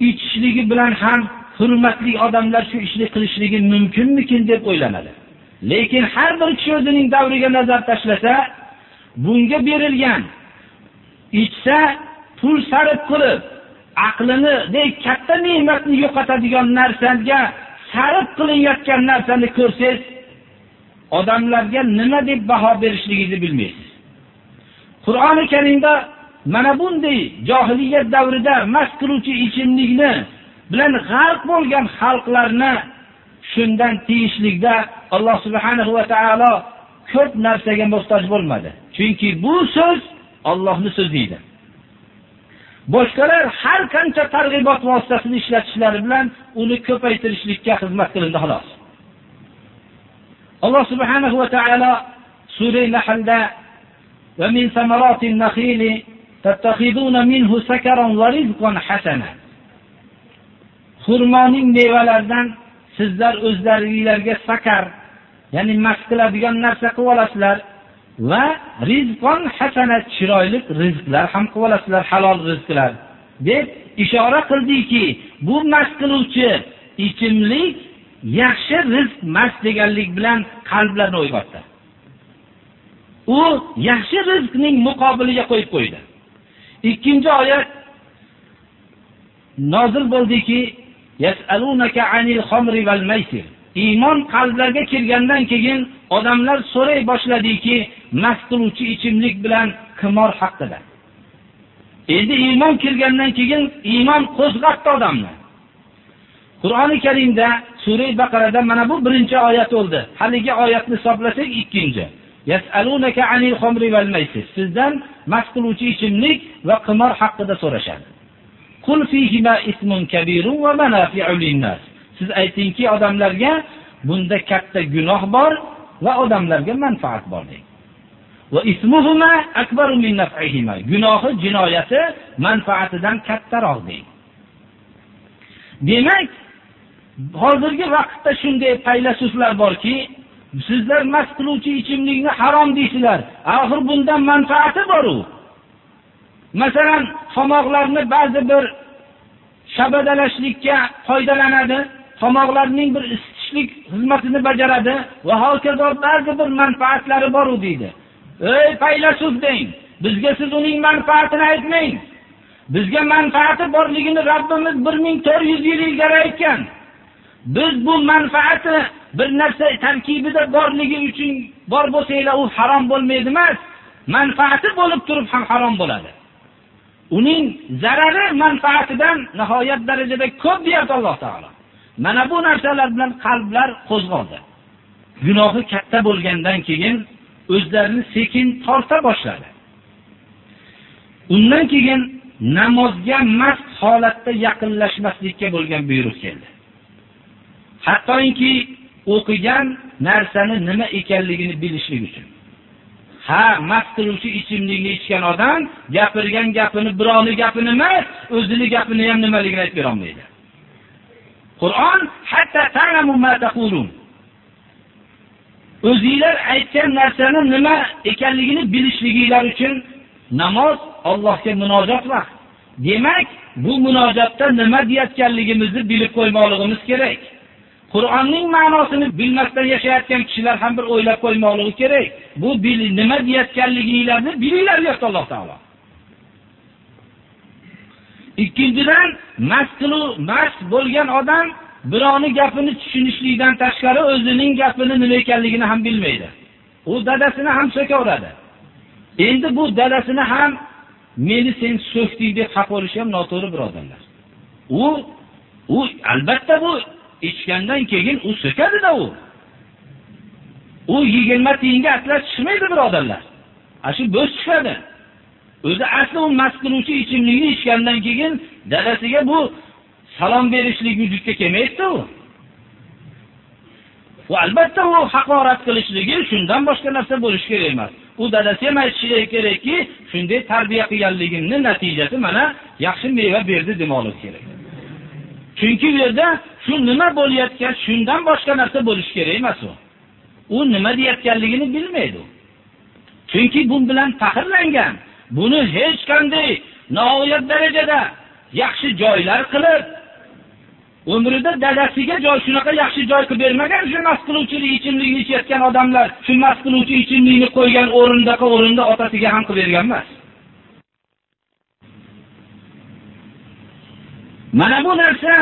ichishligi bilan ham hurmatli odamlar shu ishni qilishligi mumkinmikin deb o'ylanadi. Lekin har bir kishi o'zining davriga nazar tashlasa, bunga berilgan ichsa pul sarf qilib aqlini dek katta ne'matni yo'qotadigan narsaga sarf qilinayotgan narsani ko'rsangiz odamlarga nima deb baho berishligingizni bilmaysiz. Qur'oni Karimda mana bunday johiliyat davrida mast qiluvchi ichimlikni bilan g'arq bo'lgan xalqlarni shundan tiyishlikda Alloh subhanahu va taolo ko'p narsaga muhtoj bo'lmadi. Chunki bu so'z Allohning so'zi edi. Boshqalar har qancha targ'ibot vositasini ishlatishlari bilan uni ko'paytirishlikka xizmat qilindi xolos. alloh subhanahu va taolo sura nahlda va min samaratin nakhili minhu sakaran va rizqan hasana xurmoning mevalaridan sizlar o'zlaringizlarga sakar ya'ni mast qiladigan narsa qilib olasizlar va rizqon hasana chiroyli rizqlar ham qilib olasizlar halol rizqlar. Deb ishora qildiki bu mast qiluvchi ichimlik yaxshi rizq mast deganlik bilan qalblarni uyg'otdi u yaxshi rizqning muqobiliga qo'yib qo'ydi. Ikkinchi oyat. Nozil bo'ldiki iymon qalblarga kirgandan keyin odamlar so'ray boshladiki mast qiluvchi ichimlik bilan qimor haqida. Endi iymon kirgandan keyin iymon qo'zg'atdi odamni. Qur'oni karimda sura baqarada mana bu birinchi oyat bo'ldi. Haligi oyatni hisoblasak ikkinchi. Yasalunaka anil xomri val maysir sizdan mast qiluvchi ichimlik va qimor haqida so'rashadi qul fihima ismun kabirun va manafi'u linnas siz aytingki odamlarga bunda katta gunoh bor va odamlarga manfaat bor deng va ismuhuma akbaru min naf'ihima gunohi jinoyati manfaatidan kattaroq deng demak hozirgi vaqtda shunday faylasuflar borki sizlar mast qiluvchi ichimlikni harom deysizlar axir bundan manfaati boru. Masalan tomoqlarni ba'zi bir shabadalashlikka foydalanadi. Tomoqlarning bir isitishlik xizmatini bajaradi. Va hokazo ba'zi bir manfaatlari boru deydi. Ey faylasuf deng bizga siz uning manfaatini aytmang. Bizga manfaati borligini robbimiz bir ming to'rt yuz yil ilgari aytgan. Biz bu manfaati bir narsa tarkibida borligi uchun bor bo'lsanglar u harom bo'lmaydi emas. Manfaati bo'lib turib ham harom bo'ladi. Uning zarari manfaatidan nihoyat darajada ko'p deyapti alloh taolo. Mana bu narsalar bilan qalblar qo'zg'oldi. Gunohi katta bo'lgandan keyin o'zlarini sekin torta boshladi. Undan keyin namozga mast holatda yaqinlashmaslikka bo'lgan buyruq keldi. Hattoki o'qigan narsani nima ekanligini bilishlik uchun. Ha mast qiluvchi ichimlikni ichgan odam gapirgan gapini birovni gapini emas o'zini gapini ham nimaligini aytib berolmaydi qur'on o'zinglar aytgan narsani nima ekanligini bilishliginglar uchun namoz Allohga munojat vaqt. Demak bu munojatda nima deyotganligimizni bilib qo'ymoqligimiz kerak. Qur'onning ma'nosini bilmasdan yashayotgan kishilar ham bir o'ylab qo'ymoqligi kerak. Bu nima deyotganligingizni bilinglar deyapti alloh taolo. Ikkinchidan mast mas mast bo'lgan odam birovning gapini tushunishlikdan tashqari o'zining gapini nima ekanligini ham bilmaydi. U dadasini ham so'kaveradi. Endi bu dadasini ham meni sen so'kding deb xafa bo'lishi ham noto'g'ri birodarlar. U u albatta bu ichgandan keyin u so'kadida u. U yigirma tiyinga atlas tushmaydi birodarlar. Ana shu bo'z tushadi. O'zi asli u mast qiluvchi ichimlikni ichgandan keyin dadasiga bu salom berishlik vujudga kelmaydi u. Va albatta u haqorat qilishligi shundan boshqa narsa bo'lishi kerak emas. U dadasi ham aytishi kerakki shunday tarbiya qilganligimni natijasi mana yaxshi meva berdi demoqligi kerak. Chunki u yerda shu nima bo'layotgan shundan boshqa narsa bo'lish kerak emas u. U nima deyotganligini bilmaydi chunki bun bilan faxrlangan. Buni hech qanday noyob darajada yaxshi joylar qilib umrida dadasiga joy shunaqa yaxshi joy qilib bermagan shu mast qiluvchilik ichimlikni ichayotgan odamlar shu mast qiluvchi ichimlikni qo'ygan o'rindaqa o'rinda otasiga ham qilib bergan emas. Mana bu narsa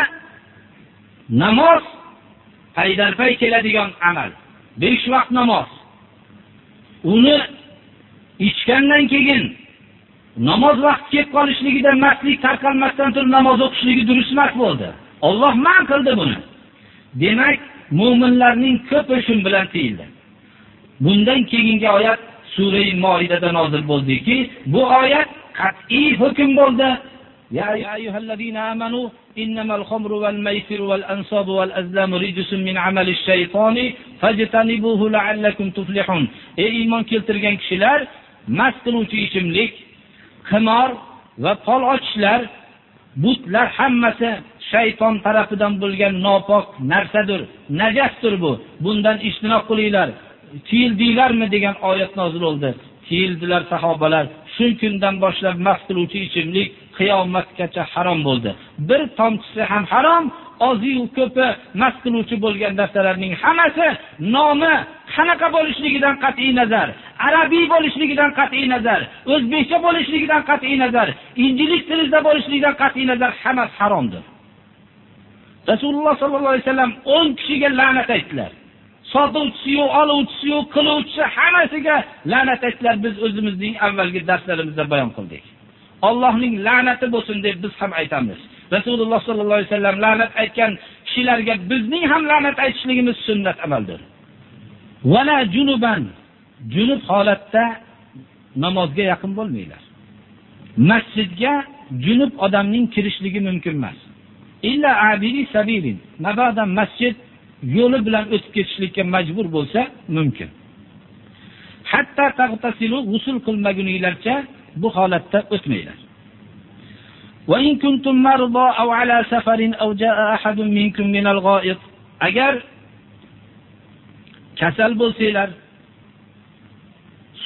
namoz paydarpay keladigan amal. Besh vaqt namoz. Uni ichgandan keyin namoz vaqti kelib qolishligida mastlik tarqalmasdan turib namoz o'qishligi durust emas bo'ldi. Alloh man qildi buni. Demak mu'minlarning ko'pi shun bilan tiyildi. Bundan keyingi oyat Sura-i Maidada nozil bo'ldiki bu oyat qat'iy hukm bo'ldi. يا أيها الذين آمنوا إنما الخمر والميسر والأنصاب والأزلام رجس من عمل الشيطان فاجتنبوه لعلكم تفلحون ey iymon keltirgan kishilar mast qiluvchi ichimlik qimor va pol ochishlar butlar hammasi shayton tarafidan bo'lgan nopok narsadir najasdir bu bundan ijtinob qilinglar tiyildinglarmi degan oyat nozil bo'ldi tiyildilar sahobalar shu kundan boshlab mast qiluvchi ichimlik qiyomatgacha harom bo'ldi. Bir tomchisi ham harom oziyu ko'pi mast qiluvchi bo'lgan narsalarning hammasi nomi qanaqa bo'lishligidan qat'iy nazar arabiy bo'lishligidan qat'iy nazar o'zbekcha bo'lishligidan qat'iy nazar injilik tilida bo'lishligidan qat'iy nazar hammasi haromdir. Rasululloh sollallohu alayhi vasallam o'n kishiga la'nat aytdilar. Sotuvchisiyu oluvchisiyu qiluvchisi hammasiga la'nat aytdilar. Biz o'zimizning avvalgi darslarimizda bayon qildik. Allohning la'nati bo'lsin deb biz ham aytamiz. Rasululloh sollallohu alayhi vasallam la'nat aytgan kishilarga bizning ham la'nat aytishligimiz sunnat amaldir. Vala junuban junub holatda namozga yaqin bo'lmanglar. Masjidga junub odamning kirishligi mumkin emas. Illa abili sabilin mabodo masjid yo'li bilan o'tib ketishlikka majbur bo'lsa mumkin. Hatto tag'tasilu g'usul qilmaguninglarcha bu holatda o'tmaydi. Wa in kuntum marda aw ala safarin aw jaa ahadun minkum min al-ghaib. agar kasal bo'lsanglar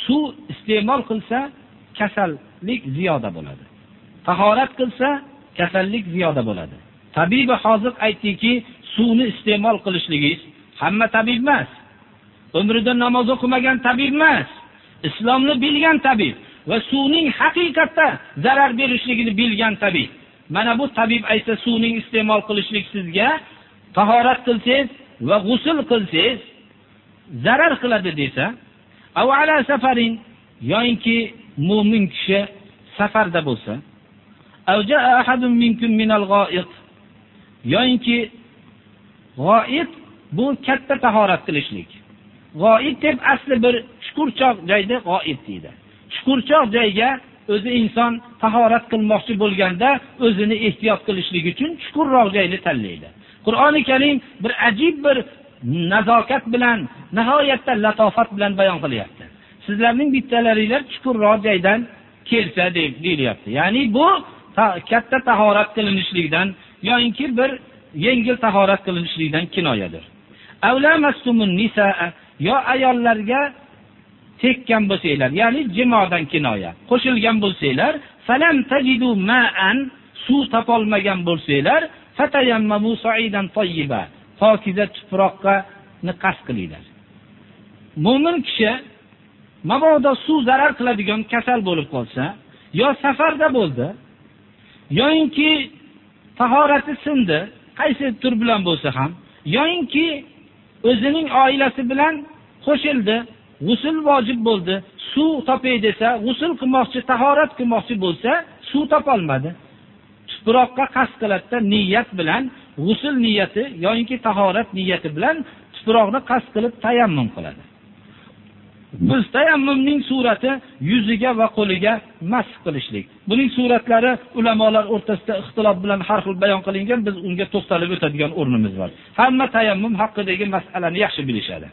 suv iste'mol qilsa kasallik ziyoda bo'ladi. Tahorat qilsa kasallik ziyoda bo'ladi. Tabib hozir aytdiki, suvni iste'mol qilishligingiz hamma tabib emas. Umrida namoz o'qimagan tabib emas. Islomni bilgan tabib. Va suvning haqiqatda zarar berishligini bilgan tabib. Mana bu tabib aytsa suvning iste'mol qilishlik sizga tahorat qilsangiz va g'usl qilsangiz zarar qiladi desa safarin yoyinki mo'min kishi safarda bo'lsa yoyinki g'o'it bu katta tahorat qilishlik. G'o'it deb asli bir chuqurchoq joyda g'o'it deydi. Chuqurchoq joyga o'zi inson tahorat qilmoqchi bo'lganda o'zini ehtiyot qilishlik uchun chuqurroq joyni tanlaydi. Qur'oni karim bir ajib bir nazokat bilan nihoyatda latofat bilan bayon qilyapti. Sizlarning bittalaringlar chuqurroq joydan kelsa deb deyilyapti. Ya'ni bu ta katta tahorat qilinishlikdan yoyinki bir yengil tahorat qilinishlikdan kinoyadir. Yo ayollarga tekkan bo'lsanglar ya'ni jimodan kinoya qo'shilgan bo'lsanglar suv topolmagan bo'lsanglar pokiza tuproqqa qasd qilinglar. Mo'min kishi mabodo suv zarar qiladigan kasal bo'lib qolsa yo safarda bo'ldi yoyinki tahorati sindi qaysi tur bilan bo'lsa ham yoyinki o'zining oilasi bilan qo'shildi g'usul vojib bo'ldi. Suv topay desa g'usul qilmoqchi tahorat qilmoqchi bo'lsa suv topolmadi. Tuproqqa qasd qiladida niyat bilan g'usul niyati yoyinki tahorat niyati bilan tuproqni qasd qilib tayammum qiladi. Biz tayammumning surati yuziga va qo'liga masx qilishlik. Buning suratlari ulamolar o'rtasida ixtilof bilan har xil bayon qilingan biz unga to'xtalib o'tadigan o'rnimiz bor. Hamma tayammum haqidagi masalani yaxshi bilishadi.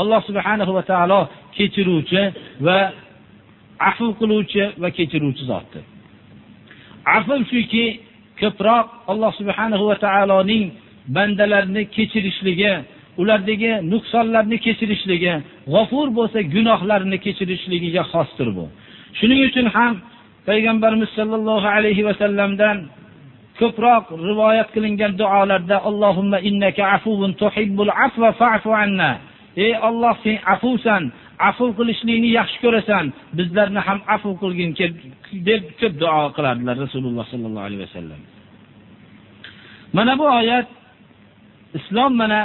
Alloh subhanahu va taolo kechiruvchi va afu qiluvchi va kechiruvchi zotdir afv shuki ko'proq alloh subhanahu va taoloning bandalarni kechirishligi ulardagi nuqsonlarni kechirishligi g'ofur bo'lsa gunohlarni kechirishligiga xosdir bu shuning uchun ham payg'ambarimiz sollallohu alayhi vasallamdan ko'proq rivoyat qilingan duolarda allohumma innaka afuvun tuhibbul afva fa'fu anna. Ey olloh sen afuvsan afv qilishlikni yaxshi ko'rasan. Bizlarni ham afv qilgin deb ko'p duo qilardilar rasululloh sollallohu alayhi vasallam. Mana bu oyat islom mana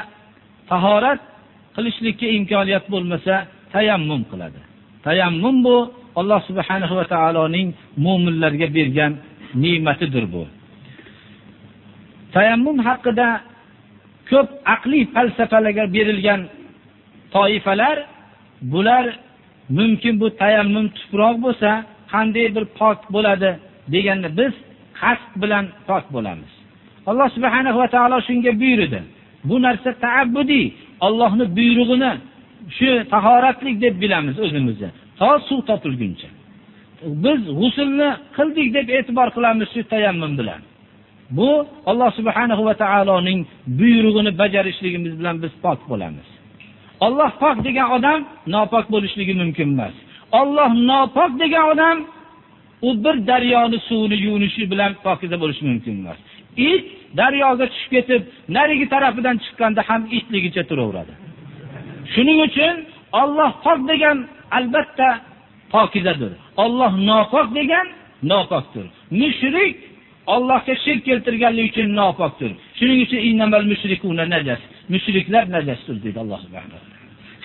tahorat qilishlikka imkoniyat bo'lmasa tayammum qiladi. Tayammum bu alloh subhanahu va taoloning mo'minlarga bergan ne'matidir bu. Tayammum haqida ko'p aqliy falsafalarga berilgan toifalar bular mumkin bu tayammum tuproq bo'lsa qanday bir pok bo'ladi deganda biz qasd bilan pok bo'lamiz. Alloh subhanahu va taolo shunga buyurdi. Bu narsa taabbudiy ollohni buyrug'ini shu tahoratlik deb bilamiz o'zimizni. To suv topilguncha. Biz g'usulni qildik deb e'tibor qilamiz shu tayammum bilan. Bu alloh subhanahu va taoloning buyrug'ini bajarishligimiz bilan biz pok bo'lamiz. Alloh pok degan odam nopok bo'lishligi mumkin emas. Alloh nopok degan odam u bir daryoni suvini yuvinishi bilan pokiza bo'lishi mumkin emas. It daryoga tushib ketib narigi tarafidan chiqqanda ham itligicha turaveradi. Shuning uchun Alloh pok degan albatta pokizadir. Alloh nopok degan nopokdir. Mushrik Allohga shirk keltirganligi uchun nopokdir. Shuning uchun innamal mushrikuna najas. Mushriklar najasdir dedi alloh subhanahu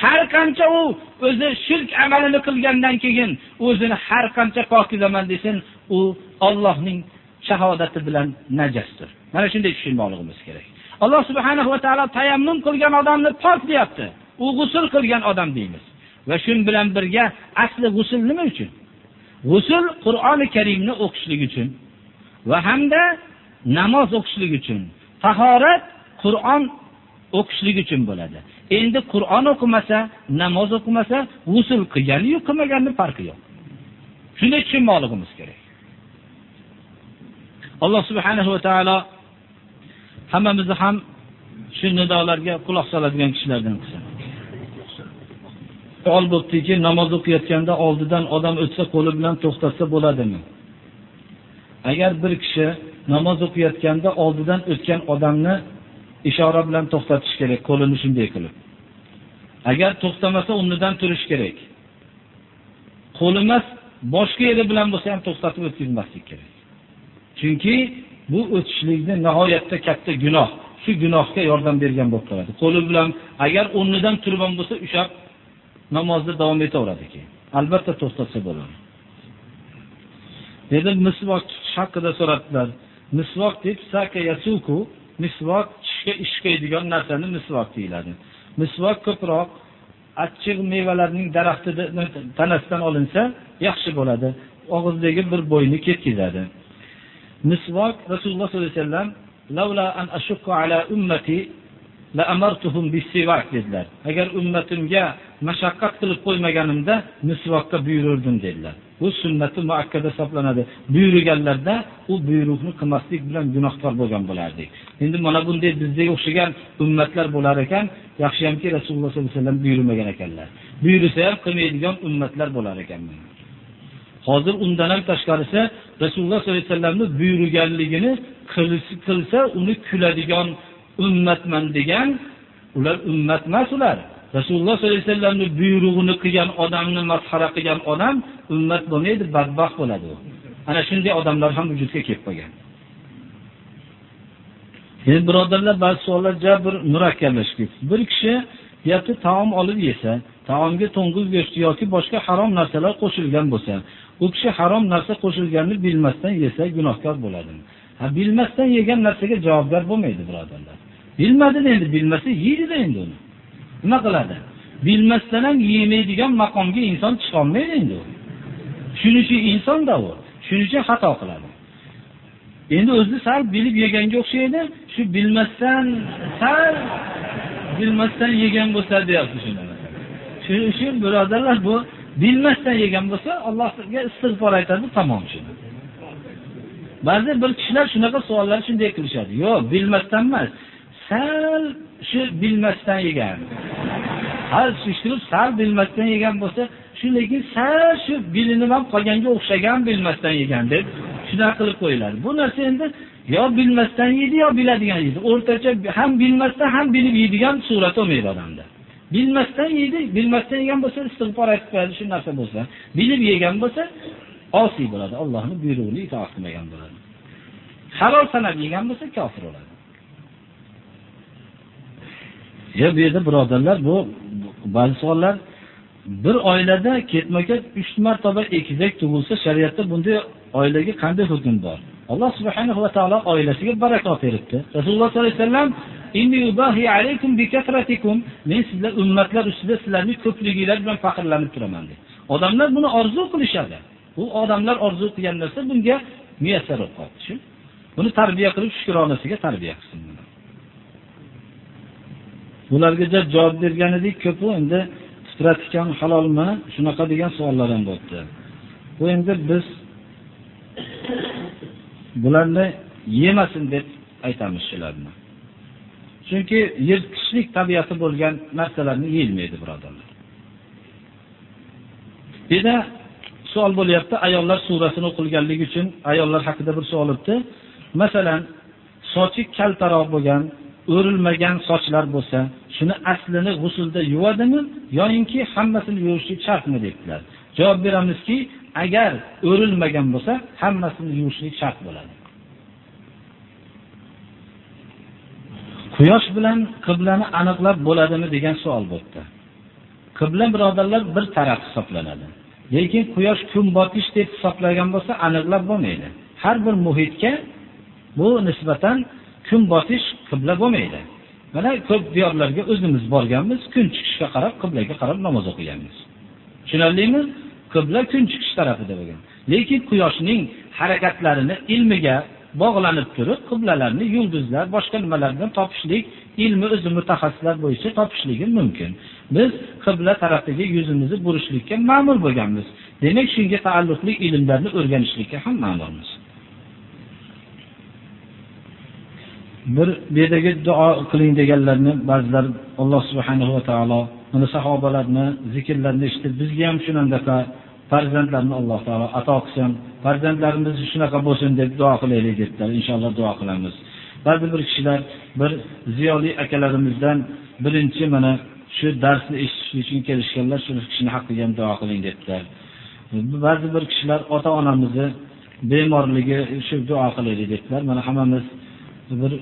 har qancha u o'zi shirk amalini qilgandan keyin o'zini har qancha pokizaman desin u Allohning shahodati bilan najasdir. Mana shunday tushunmoqligimiz kerak. Alloh subhanahu va taolo tayammum qilgan odamni pok deyapti. U g'usl qilgan odam deymiz. Va shun bilan birga asli g'usl nima uchun? G'usl qur'oni karimni o'qishlik uchun va hamda namoz o'qishlik uchun. Tahorat qur'on o'qishlik uchun bo'ladi. Endi qur'on o'qimasa namoz o'qimasa g'usul qilganiyu qilmaganni farqi yo'q. Shunday tushunmoqligimiz kerak. Alloh subhanahu va taolo hammamizni ham shu nidolarga quloq soladigan kishilardan qilsin. Savol bo'libdiki namoz o'qiyotganda oldidan odam o'tsa qo'li bilan to'xtatsa bo'ladimi? Agar bir kishi namoz o'qiyotganda oldidan o'tgan odamni ishora bilan to'xtatish kerak qo'lini shunday qilib. Agar to'xtamasa o'rnidan turish kerak. Qo'li emas boshqa yeri bilan bo'lsa ham to'xtatib o'tkazmaslik kerak. Chunki bu o'tishlikni nihoyatda katta gunoh. Shu gunohga yordam bergan bo'lib qoladi. Qo'li bilan agar o'rnidan turgan bo'lsa ushlab namozni davom etaveradi keyin. Albatta to'xtatsa bo'ladi. Endi misvok haqida so'radilar misvoq deb saka yasuku misvoq tishga ishqaydigan narsani misvoq deyiladi. Misvoq ko'proq achchiq mevalarning daraxtida tanasidan olinsa yaxshi bo'ladi. Og'izdagi bir bo'yni ketkazadi misvok rasululloh sollallohu alayhi vasallam an ala ummati la amartuhum dedilar. Agar ummatimga mashaqqat qilib qo'ymaganimda misvokka buyururdim dedilar. Bu sunnati muakkada hisoblanadi. Buyurganlarda u buyruqni qilmaslik bilan gunohkor bo'lgan bo'lardik. Endi mana bunday bizga o'xshagan ummatlar bo'lar ekan yaxshiyamki rasululloh sollallohu alayhi vasallam buyurmagan ekanlar. Buyursa ham qilmaydigan ummatlar bo'lar ekan hozir undan ham tashqarisi rasululloh sollallohu alayhi vasallamni buyurganligini qilsa uni kuladigan ummatman degan ular ummat emas ular. Rasululloh sollallohu alayhi vasallamni buyrug'ini qilgan odamni masxara qilgan odam ummat bo'lmaydi badbaxt bo'ladi. U ana shunday odamlar ham vujudga kelib qolgan. Endi birodarlar ba'zi savollar jabr bir murakkablashib ketdi. Bir kishi deyapti taom olib yesa taomga to'ng'iz go'shti yoki boshqa harom narsalar qo'shilgan bo'lsa u kishi harom narsa qo'shilganini bilmasdan yesa gunohkor bo'ladimi? Ha bilmasdan yegan narsaga javobgar bo'lmaydi birodarlar. Bilmadida endi bilmasa yeydida endi uni. Nima qiladi? Bilmasdan ham yemaydigan maqomga inson chiqolmaydi endi u. Shuning uchun insonda u. Shuning uchun xato qiladi. Endi o'zi sal bilib yeganga o'xshaydi shu bilmasdan sal bilmasdan yegan bo'lsa deyapti shuni. Shuning uchun birodarlar bu bilmasdan yegan bo'lsa allohga istig'for aytadi tamom shuni. Ba'zi bir kishilar shunaqa savollar shunday qilishadi. Yo'q bilmasdan emas. Sal shu bilmasdan yegan. Sal surishtirib sal bilmasdan yegan bo'lsa shu lekin sal shu bilinib ham qolganga o'xshagan bilmasdan yegan deb shunaqa qilib qo'yiladi. Bu narsa endi yo bilmasdan yeydi yo biladigan yeydi. O'rtacha ham bilmasdan ham bilib yeydigan surat bo'lmaydi odamda. Bilmasdan yeydi bilmasdan yegan bo'lsa istig'for aytib qo'yadi shu narsa bo'lsa. Bilib yegan bo'lsa osiy bo'ladi. Allohni buyrug'ini itoat qilmagan bo'ladi. Halol sanab yegan bo'lsa kofir bo'ladi. Ya bu yerda birodarlar bu ba'zi savollar bir oilada ketma ket 3 martaba egizak tug'ilsa shariatda bunday oilaga qanday hukm bor? Alloh subhanahu va taolo oilasiga barakot beribdi. Rasululloh sollallohu alayhi vasallam men sizlar ummatlar ustida sizlarning ko'pliginglar bilan faxrlanib turaman dedi. Odamlar buni orzu qilishadi. Bu odamlar orzu qilgan narsa bunga muyassar bo'lib qoldi. Buni tarbiya qilib shukronasiga tarbiya qilsin bularga javob bergan edik ko'pi endi fitrat ekan halolmi shunaqa degan savollar ham bo'libdi bu endi biz bularni yemasin deb aytamiz shularni. Chunki yirtqichlik tabiati bo'lgan narsalarni yeyilmaydi birodarlar. Yana savol bo'lyapti ayollar surasini o'qilganligi uchun ayollar haqida bir savol o'tdi. Masalan sochi kaltaroq bo'lgan o'rilmagan sochlar bo'lsa shuni aslini g'usulda yuvadimi yoyinki hammasini yuvishlik shartmi debdilar javob beramizki agar o'rilmagan bo'lsa hammasini yuvishlik shart bo'ladi. Quyosh bilan qiblani aniqlab bo'ladimi degan savol bo'pti. qibla birodarlar bir taraf hisoblanadi. Lekin quyosh kun botish deb hisoblagan bo'lsa aniqlab bo'lmaydi. Har bir muhitga bu nisbatan kun botish qibla bo'lmaydi. Mana ko'p diyorlarga o'zimiz borganmiz kun chiqishga qarab qiblaga qarab namoz o'qiganmiz. Tushunarlimi? Qibla kun chiqish tarafida bo'lgan. Lekin quyoshning harakatlarini ilmiga bog'lanib turib qiblalarni yulduzlar boshqa nimalardan topishlik ilmi o'zi mutaxassislar bo'yicha topishligi mumkin. Biz qibla tarafiga yuzimizni burishlikka ma'mur bo'lganmiz. Demak shunga taalluqli ilmlarni o'rganishlikka ham ma'murmiz. Bir bedagi duo qiling deganlarni ba'zilar alloh subhanahu va taolo mana sahobalarni zikrlarini eshitib bizga ham shunandaqa farzandlarni alloh taolo ato qilsin. Farzandlarimiz shunaqa bo'lsin deb duo qilaylik dedilar inshaalloh duo qilamiz. Ba'zi bir kishilar bir ziyoli akalarimizdan birinchi mana shu darsni eshitish uchun kelishganlar shu kishini haqqiga ham duo qiling dedilar ba'zi bir kishilar ota onamizni bemorligi shu duo qilaylik dedilar mana hammamiz bir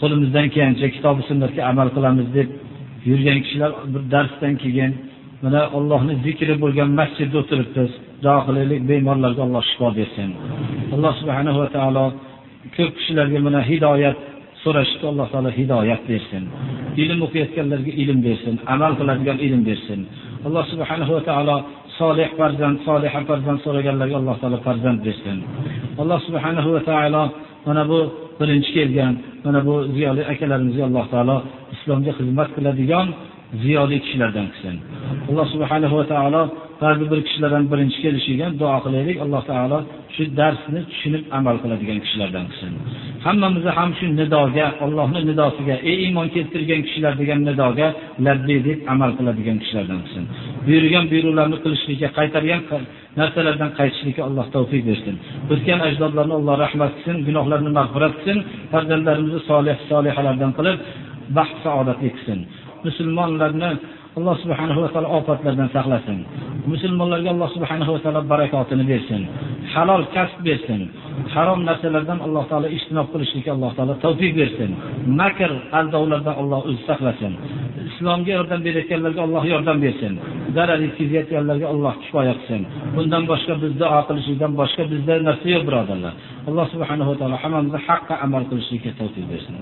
qo'limizdan kelgancha kitobi sunnatga amal qilamiz deb yurgan kishilar bir darsdan keyin mana Allohning zikri bo'lgan masjidda o'tiribmiz. Duo bemorlarga Alloh shifo bersin. Alloh subhanahu va taolo ko'p kishilarga mana hidoyat so'rashdi, Alloh taolo hidoyat bersin. Ilm o'qiyotganlarga ilm bersin, amal qiladigan ilm bersin. Alloh subhanahu va taolo solih farzand, solih farzand so'raganlarga Alloh taolo farzand bersin. Alloh subhanahu va taolo mana bu birinchi kelgan. Mana bu ziyoli akalarimizga Alloh taolo islomga xizmat qiladigan ziyoli kishilardan qilsin. Alloh subhanahu va taolo ba'zi bir kishilardan birinchi kelishigan duo qilaylik alloh taolo shu darsni tushunib amal qiladigan kishilardan qilsin. Hammamizni ham shu nidoga allohni nidosiga ey iymon keltirgan kishilar degan nidoga labbiy deb amal qiladigan kishilardan qilsin. Buyurgan buyruqlarni qilishlikka qaytargan narsalardan qaytishlikka alloh tavfiq bersin. O'tgan ajdodlarni alloh rahmat qilsin gunohlarni mag'firat qilsin farzandlarimizni solih solihalardan qilib baxt saodatli qilsin. Musulmonlarni alloh subhanahu va taolo ofatlardan saqlasin. Musulmonlarga alloh subhanahu va taolo barakotini bersin. Halol kasb bersin. Harom narsalardan alloh taolo ijtinob qilishlikka alloh taolo tavfiq bersin. Makr aldovlardan alloh o'zi saqlasin. Islomga yordam berayotganlarga alloh yordam bersin. Zarar yetkazayotganlarga alloh kifoya qilsin. Bundan boshqa biz duo qilishlikdan boshqa bizda narsa yo'q birodarlar. Alloh subhanahu va taolo hammamizni haqqa amal qilishlikka tavfiq bersin.